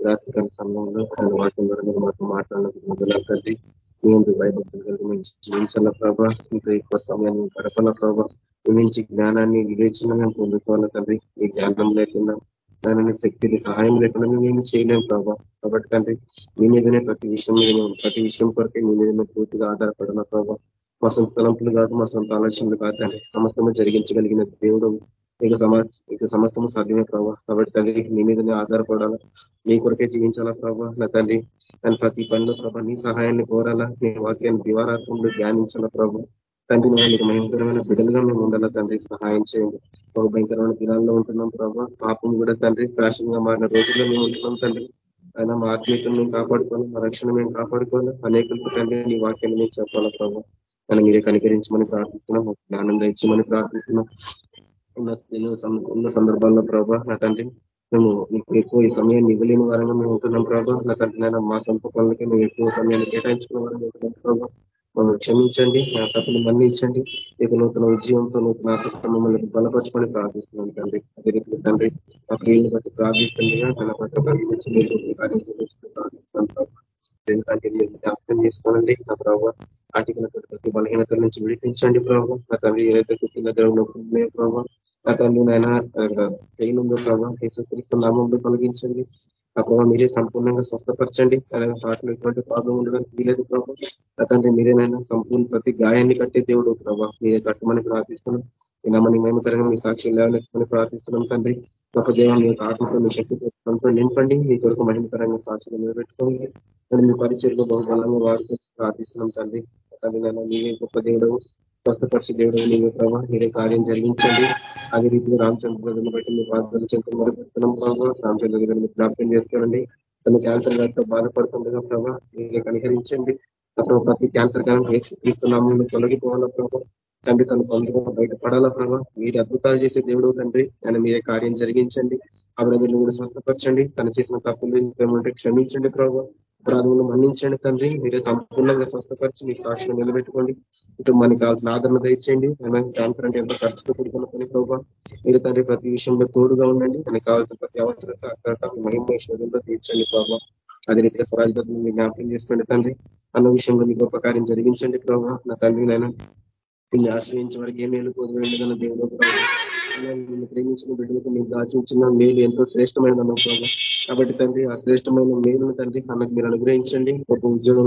రాత్రికాల సమయంలో వాటి ద్వారా మీరు మాతో మాట్లాడినందుకు మొదలు తండ్రి మేము జీవించాల ప్రభా? ఇంకా ఎక్కువ సమయాన్ని గడపాల ప్రభా? నుంచి జ్ఞానాన్ని వివేచన మేము పొందుకోవాలి తండ్రి? ఈ జ్ఞానం లేకుండా దానిని శక్తిని సహాయం లేకుండా మేము చేయలేము ప్రభా. కాబట్టి తండ్రి మీ మీదనే ప్రతి విషయం మీద ప్రతి విషయం కొరకే మీ మీద పూర్తిగా ఆధారపడిన ప్రభా? మా సొంత తలంపులు కాదు మా సొంత ఆలోచనలు కాదు తండ్రి. సమస్తము జరిగించగలిగిన దేవుడు మీకు సమాజ మీకు సమస్తము సాధ్యమే ప్రభావ కాబట్టి తండ్రి నీ మీదనే ఆధారపడాలా. నీ కొరకే జీవించాలా ప్రభావ నా తండ్రి దాని ప్రతి పనిలో ప్రభా నీ సహాయాన్ని కోరాలా. నీ వాక్యాన్ని దివారాత్మంలో ధ్యానించాలా ప్రభావ తండ్రి మీకు భయంకరమైన బిడ్డలుగా మేము ఉండాలా తండ్రి. సహాయం చేయండి. ఒక భయంకరమైన దినాల్లో ఉంటున్నాం ప్రభావ పాపం కూడా తండ్రి ఫ్యాషన్గా మారిన రోజుల్లో మేము ఉంటున్నాం తండ్రి. ఆయన మా ఆత్మీయతను మేము కాపాడుకోవాలి మా రక్షణ మేము కాపాడుకోవాలి. అనేకులకు తండ్రి నీ వాక్యాన్ని మేము చెప్పాలా ప్రభావ కానీ మీరే కనికరించమని ప్రార్థిస్తున్నాం. జ్ఞానం ఇచ్చమని ప్రార్థిస్తున్నాం. ఉన్న సందర్భాల్లో ప్రభావ నా తండ్రి మేము ఎక్కువ ఈ సమయాన్ని ఇవ్వలేని వారంగా మేము ఉంటున్నాం ప్రభావం నా తండ్రి నేను మా సొంత పనులకి మేము ఎక్కువ సమయాన్ని కేటాయించుకున్న వారంగా ఉంటున్నాం ప్రభా. మమ్మల్ని క్షమించండి నా తప్పులు మన్నించండి. ఇక నూతన ఉద్యమంతో నూతన మమ్మల్ని బలపరచుకొని ప్రార్థిస్తున్నాం తండ్రి. అదే రీతి తండ్రి మా క్రియలను బట్టి ప్రార్థిస్తుండగా తన పట్ల ప్రార్థిస్తున్నాం ఎందుకంటే మీరు జ్ఞాపకం చేసుకోనండి నా ప్రభావ ఆటికినటువంటి ప్రతి బలహీనతల నుంచి విడిపించండి ప్రభావ నా తండ్రి ఏదైతే కుట్టిన ద్రవ్యం ప్రభావ నా తండ్రి నాయన పెయిన్ ఉందో ప్రభావ యేసుక్రీస్తు నామంలో తొలగించండి ఆ ప్రభావ మీరే సంపూర్ణంగా స్వస్థపరచండి. అలాగే హార్ట్లో ఎటువంటి ప్రాబ్లం ఉండడానికి వీలేదు ప్రభావ నా తండ్రి మీరేనైనా సంపూర్ణ ప్రతి గాయాన్ని కట్టే దేవుడు ప్రభావ మీరే కట్టమని ప్రార్థిస్తున్నాం. ఈ నమ్మని మేమకరంగా మీ సాక్షి లేవనెత్తుకొని ప్రార్థిస్తున్నాం తండ్రి. గొప్ప దేవం మీ ఆత్మతో మీ శక్తితో నింపండి. మీ కొరకు మహిమకరంగా సాక్షిగా నిలబెట్టుకోండి. మీ పరిచయలో బహుబలంగా వాడుతూ ప్రార్థిస్తున్నాం తండ్రి. తండ్రి మీరే గొప్ప దేవుడు స్వస్థపరిచే దేవుడు నీవు ప్రభావ మీరే కార్యం జరిగించండి. అదే రీతిలో రామచంద్ర బట్టి మీ ప్రార్థన చెంత మొదలుపెడుతున్నాం ప్రభావ రామచంద్ర గారిని జ్ఞాపకం చేసుకోండి. తన క్యాన్సర్ గారితో బాధపడుతుండగా ప్రభావ మీరే కనికరించండి. అప్పుడు ప్రతి క్యాన్సర్ కానీ తీసుకున్నాము తొలగిపోవాలా ప్రభావ తండ్రి తన పొందుగా బయటపడాలా ప్రభావ మీరు అద్భుతాలు చేసే దేవుడు తండ్రి ఆయన మీరే కార్యం జరిగించండి. ఆ బ్రదర్ని కూడా స్వస్థపరచండి. తను చేసిన తప్పులు ఏమంటే క్షమించండి ప్రభావ అపరాధములు మన్నించండి తండ్రి. మీరే సంపూర్ణంగా స్వస్థపరిచి మీ సాక్షిని నిలబెట్టుకోండి. ఇటు మనకి కావాల్సిన ఆదరణ దయచేయండి. క్యాన్సర్ అంటే ఎంతో ఖర్చుతో కూడుకున్న పని ప్రభావ మీరు తండ్రి ప్రతి విషయంలో తోడుగా ఉండండి. మనకి కావాల్సిన ప్రతి అవసరత అక్కడ మహిమేశ్వరంలో తీర్చండి ప్రభావ అదే రీతిగా స్వరాజ్ మీరు జ్ఞాపకం చేసుకోండి తండ్రి. అన్న విషయంలో మీ గొప్ప కార్యం జరిగించండి ప్రభావ నా తండ్రి నేను దీన్ని ఆశ్రయించే వరకు ఏ మేలు కోరుకునే దేవుడు ప్రేమించిన బిడ్డలకు మీరు దాచించిన మేలు ఎంతో శ్రేష్టమైన నమ్మకం కాబట్టి తండ్రి ఆ శ్రేష్టమైన మేలును తండ్రి అన్నకు మీరు అనుగ్రహించండి. ఒక ఉద్యోగం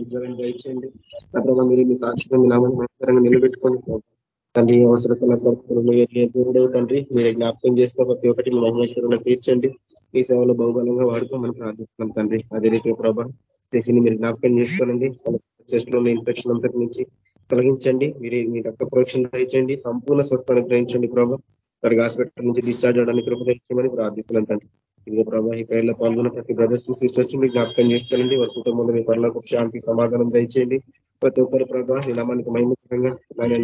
ఉద్యోగం గ్రహించండి ప్రభావ మీరు మీ సాక్షిగా మీ నామాన్ని నిలబెట్టుకొని తండ్రి అవసరతల దేవుడవు తండ్రి. మీరు జ్ఞాపకం చేసిన ప్రతి ఒక్కటి మీ మహేశ్వరులను తీర్చండి. ఈ సేవలో బహుబలంగా వాడుకోమని ప్రార్థిస్తున్నాం తండ్రి. అదే రీతి ప్రభా స్టేసీని మీరు జ్ఞాపకం చేసుకోనండి. చెస్ట్లో ఇన్ఫెక్షన్ అంతటి నుంచి తొలగించండి. మీరు మీ రక్త ప్రోక్షణ గ్రహించండి సంపూర్ణ స్వస్థాన్ని గ్రహించండి ప్రభావ వారికి హాస్పిటల్ నుంచి డిశ్చార్జ్ అవడానికి కృపగించమని ప్రార్థిస్తున్నాం తండ్రి. ఇదిగో ప్రభావ ఈ పేర్లో పాల్గొన్న ప్రతి బ్రదర్స్ సిస్టర్స్ మీరు జ్ఞాపకం చేసుకోండి వారి కుటుంబంలో మీ పనులకు శాంతి సమాధానం దయచేయండి ప్రతి ఒక్కరు ప్రభావ ఈ నమ్మానికి మైముఖంగా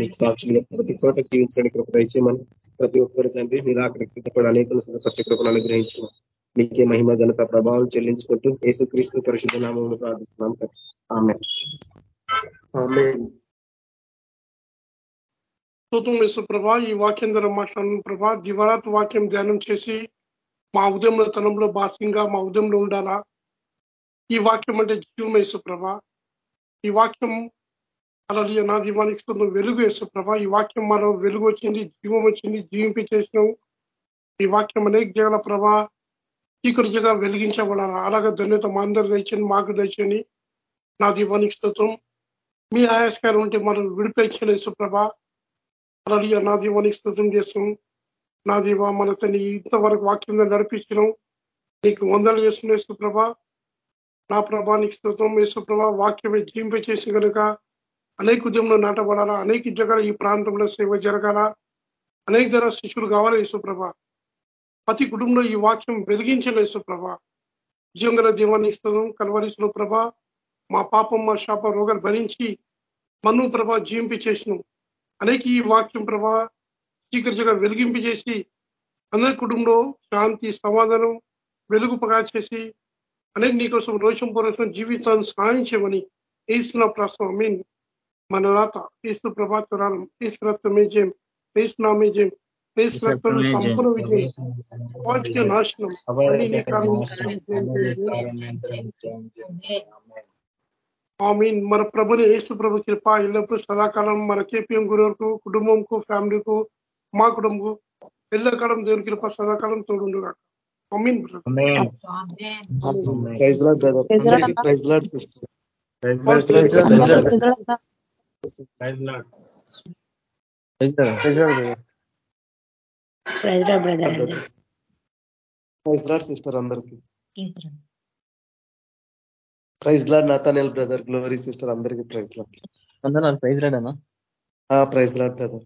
మీకు సాక్షులుగా ప్రతి చోట జీవించడానికి కృప దయచేయమని ప్రతి ఒక్కరు తండ్రి మీరు అక్కడికి సిద్ధపడి అనేక ప్రతి కృపను అనుగ్రహించమని మీకే మహిమ ఘనత ప్రభావం చెల్లించుకుంటూ యేసుక్రీస్తు పరిశుద్ధ నామంలో ప్రార్థిస్తున్నాం ఆమె ప్రభా ఈ వాక్యం ద్వారా మాట్లాడిన ప్రభా. దివరాత్ వాక్యం ధ్యానం చేసి మా ఉదయంలో తనంలో భాషంగా మా ఉదయంలో ఉండాలా? ఈ వాక్యం అంటే జీవం వేసు ప్రభా. ఈ వాక్యం అలా నా దీవానికి వెలుగు వేసు ప్రభా. ఈ వాక్యం మనం వెలుగు వచ్చింది జీవం వచ్చింది జీవింపచేసినావు ఈ వాక్యం అనేక జగల ప్రభా చీకటిగా వెలిగించబడాలా? అలాగే ధన్యత మా అందరు తెచ్చని మాకు తెచ్చని నా దీవానికి స్తోత్రం. మీ ఆయాస్కారం ఉంటే మనం విడిపించలేసు ప్రభా. అలా నా దీవానికి స్థుతం చేస్తాం నా దీవా మన తని ఇంతవరకు వాక్యం నడిపించడం నీకు వందలు చేస్తున్న యేసుప్రభ నా ప్రభానికి స్థుతం యేసుప్రభ వాక్యమే జీవింపచేసి కనుక అనేక ఉద్యమంలో నాటబడాలా అనేక జగల ఈ ప్రాంతంలో సేవ జరగాల అనేక ధర శిష్యులు కావాలి యేసుప్రభ ప్రతి కుటుంబంలో ఈ వాక్యం వెలిగించిన యేసుప్రభ జీవంగల దీవాన్ని ఇస్తున్నాం కలవరిస్తున్న ప్రభ. మా పాపం మా శాప రోగాలు భరించి మన్ను ప్రభ జీవింపి చేసినాం. అనేక ఈ వాక్యం ప్రభా చీకరిగా వెలిగింపి చేసి అందరి కుటుంబంలో శాంతి సమాధానం వెలుగుపగా చేసి అనేక నీకోసం రోషం పూర్వకం జీవితాన్ని సహాయం చేయమని ఏసిన ప్రస్తుతం మీన్ మన రాత ఏసు ప్రభాతరాలం ఏసు రక్తమే జయం ఏసు నామే జయం ఏసు రక్తం సంపూర్ణ విజయం. వాటికి నాశనం. అన్ని నీ మీన్ మన ప్రభుని ఏసు ప్రభు కృప ఎల్లప్పుడూ సదాకాలం మన కేపీఎం గురువుకు కుటుంబంకు ఫ్యామిలీకు మా కుటుంబం ఎల్లకాలం దేవుని కృప సదాకాలం తోడుండు అమీన్ సిస్టర్ అందరికి. Praise Lord Nathaniel brother glory sister అందరికి ప్రైజ్ లాడ్. అందరూ ప్రైజ్ లాడ్ అన్నా ప్రైజ్ లాడ్ బ్రదర్.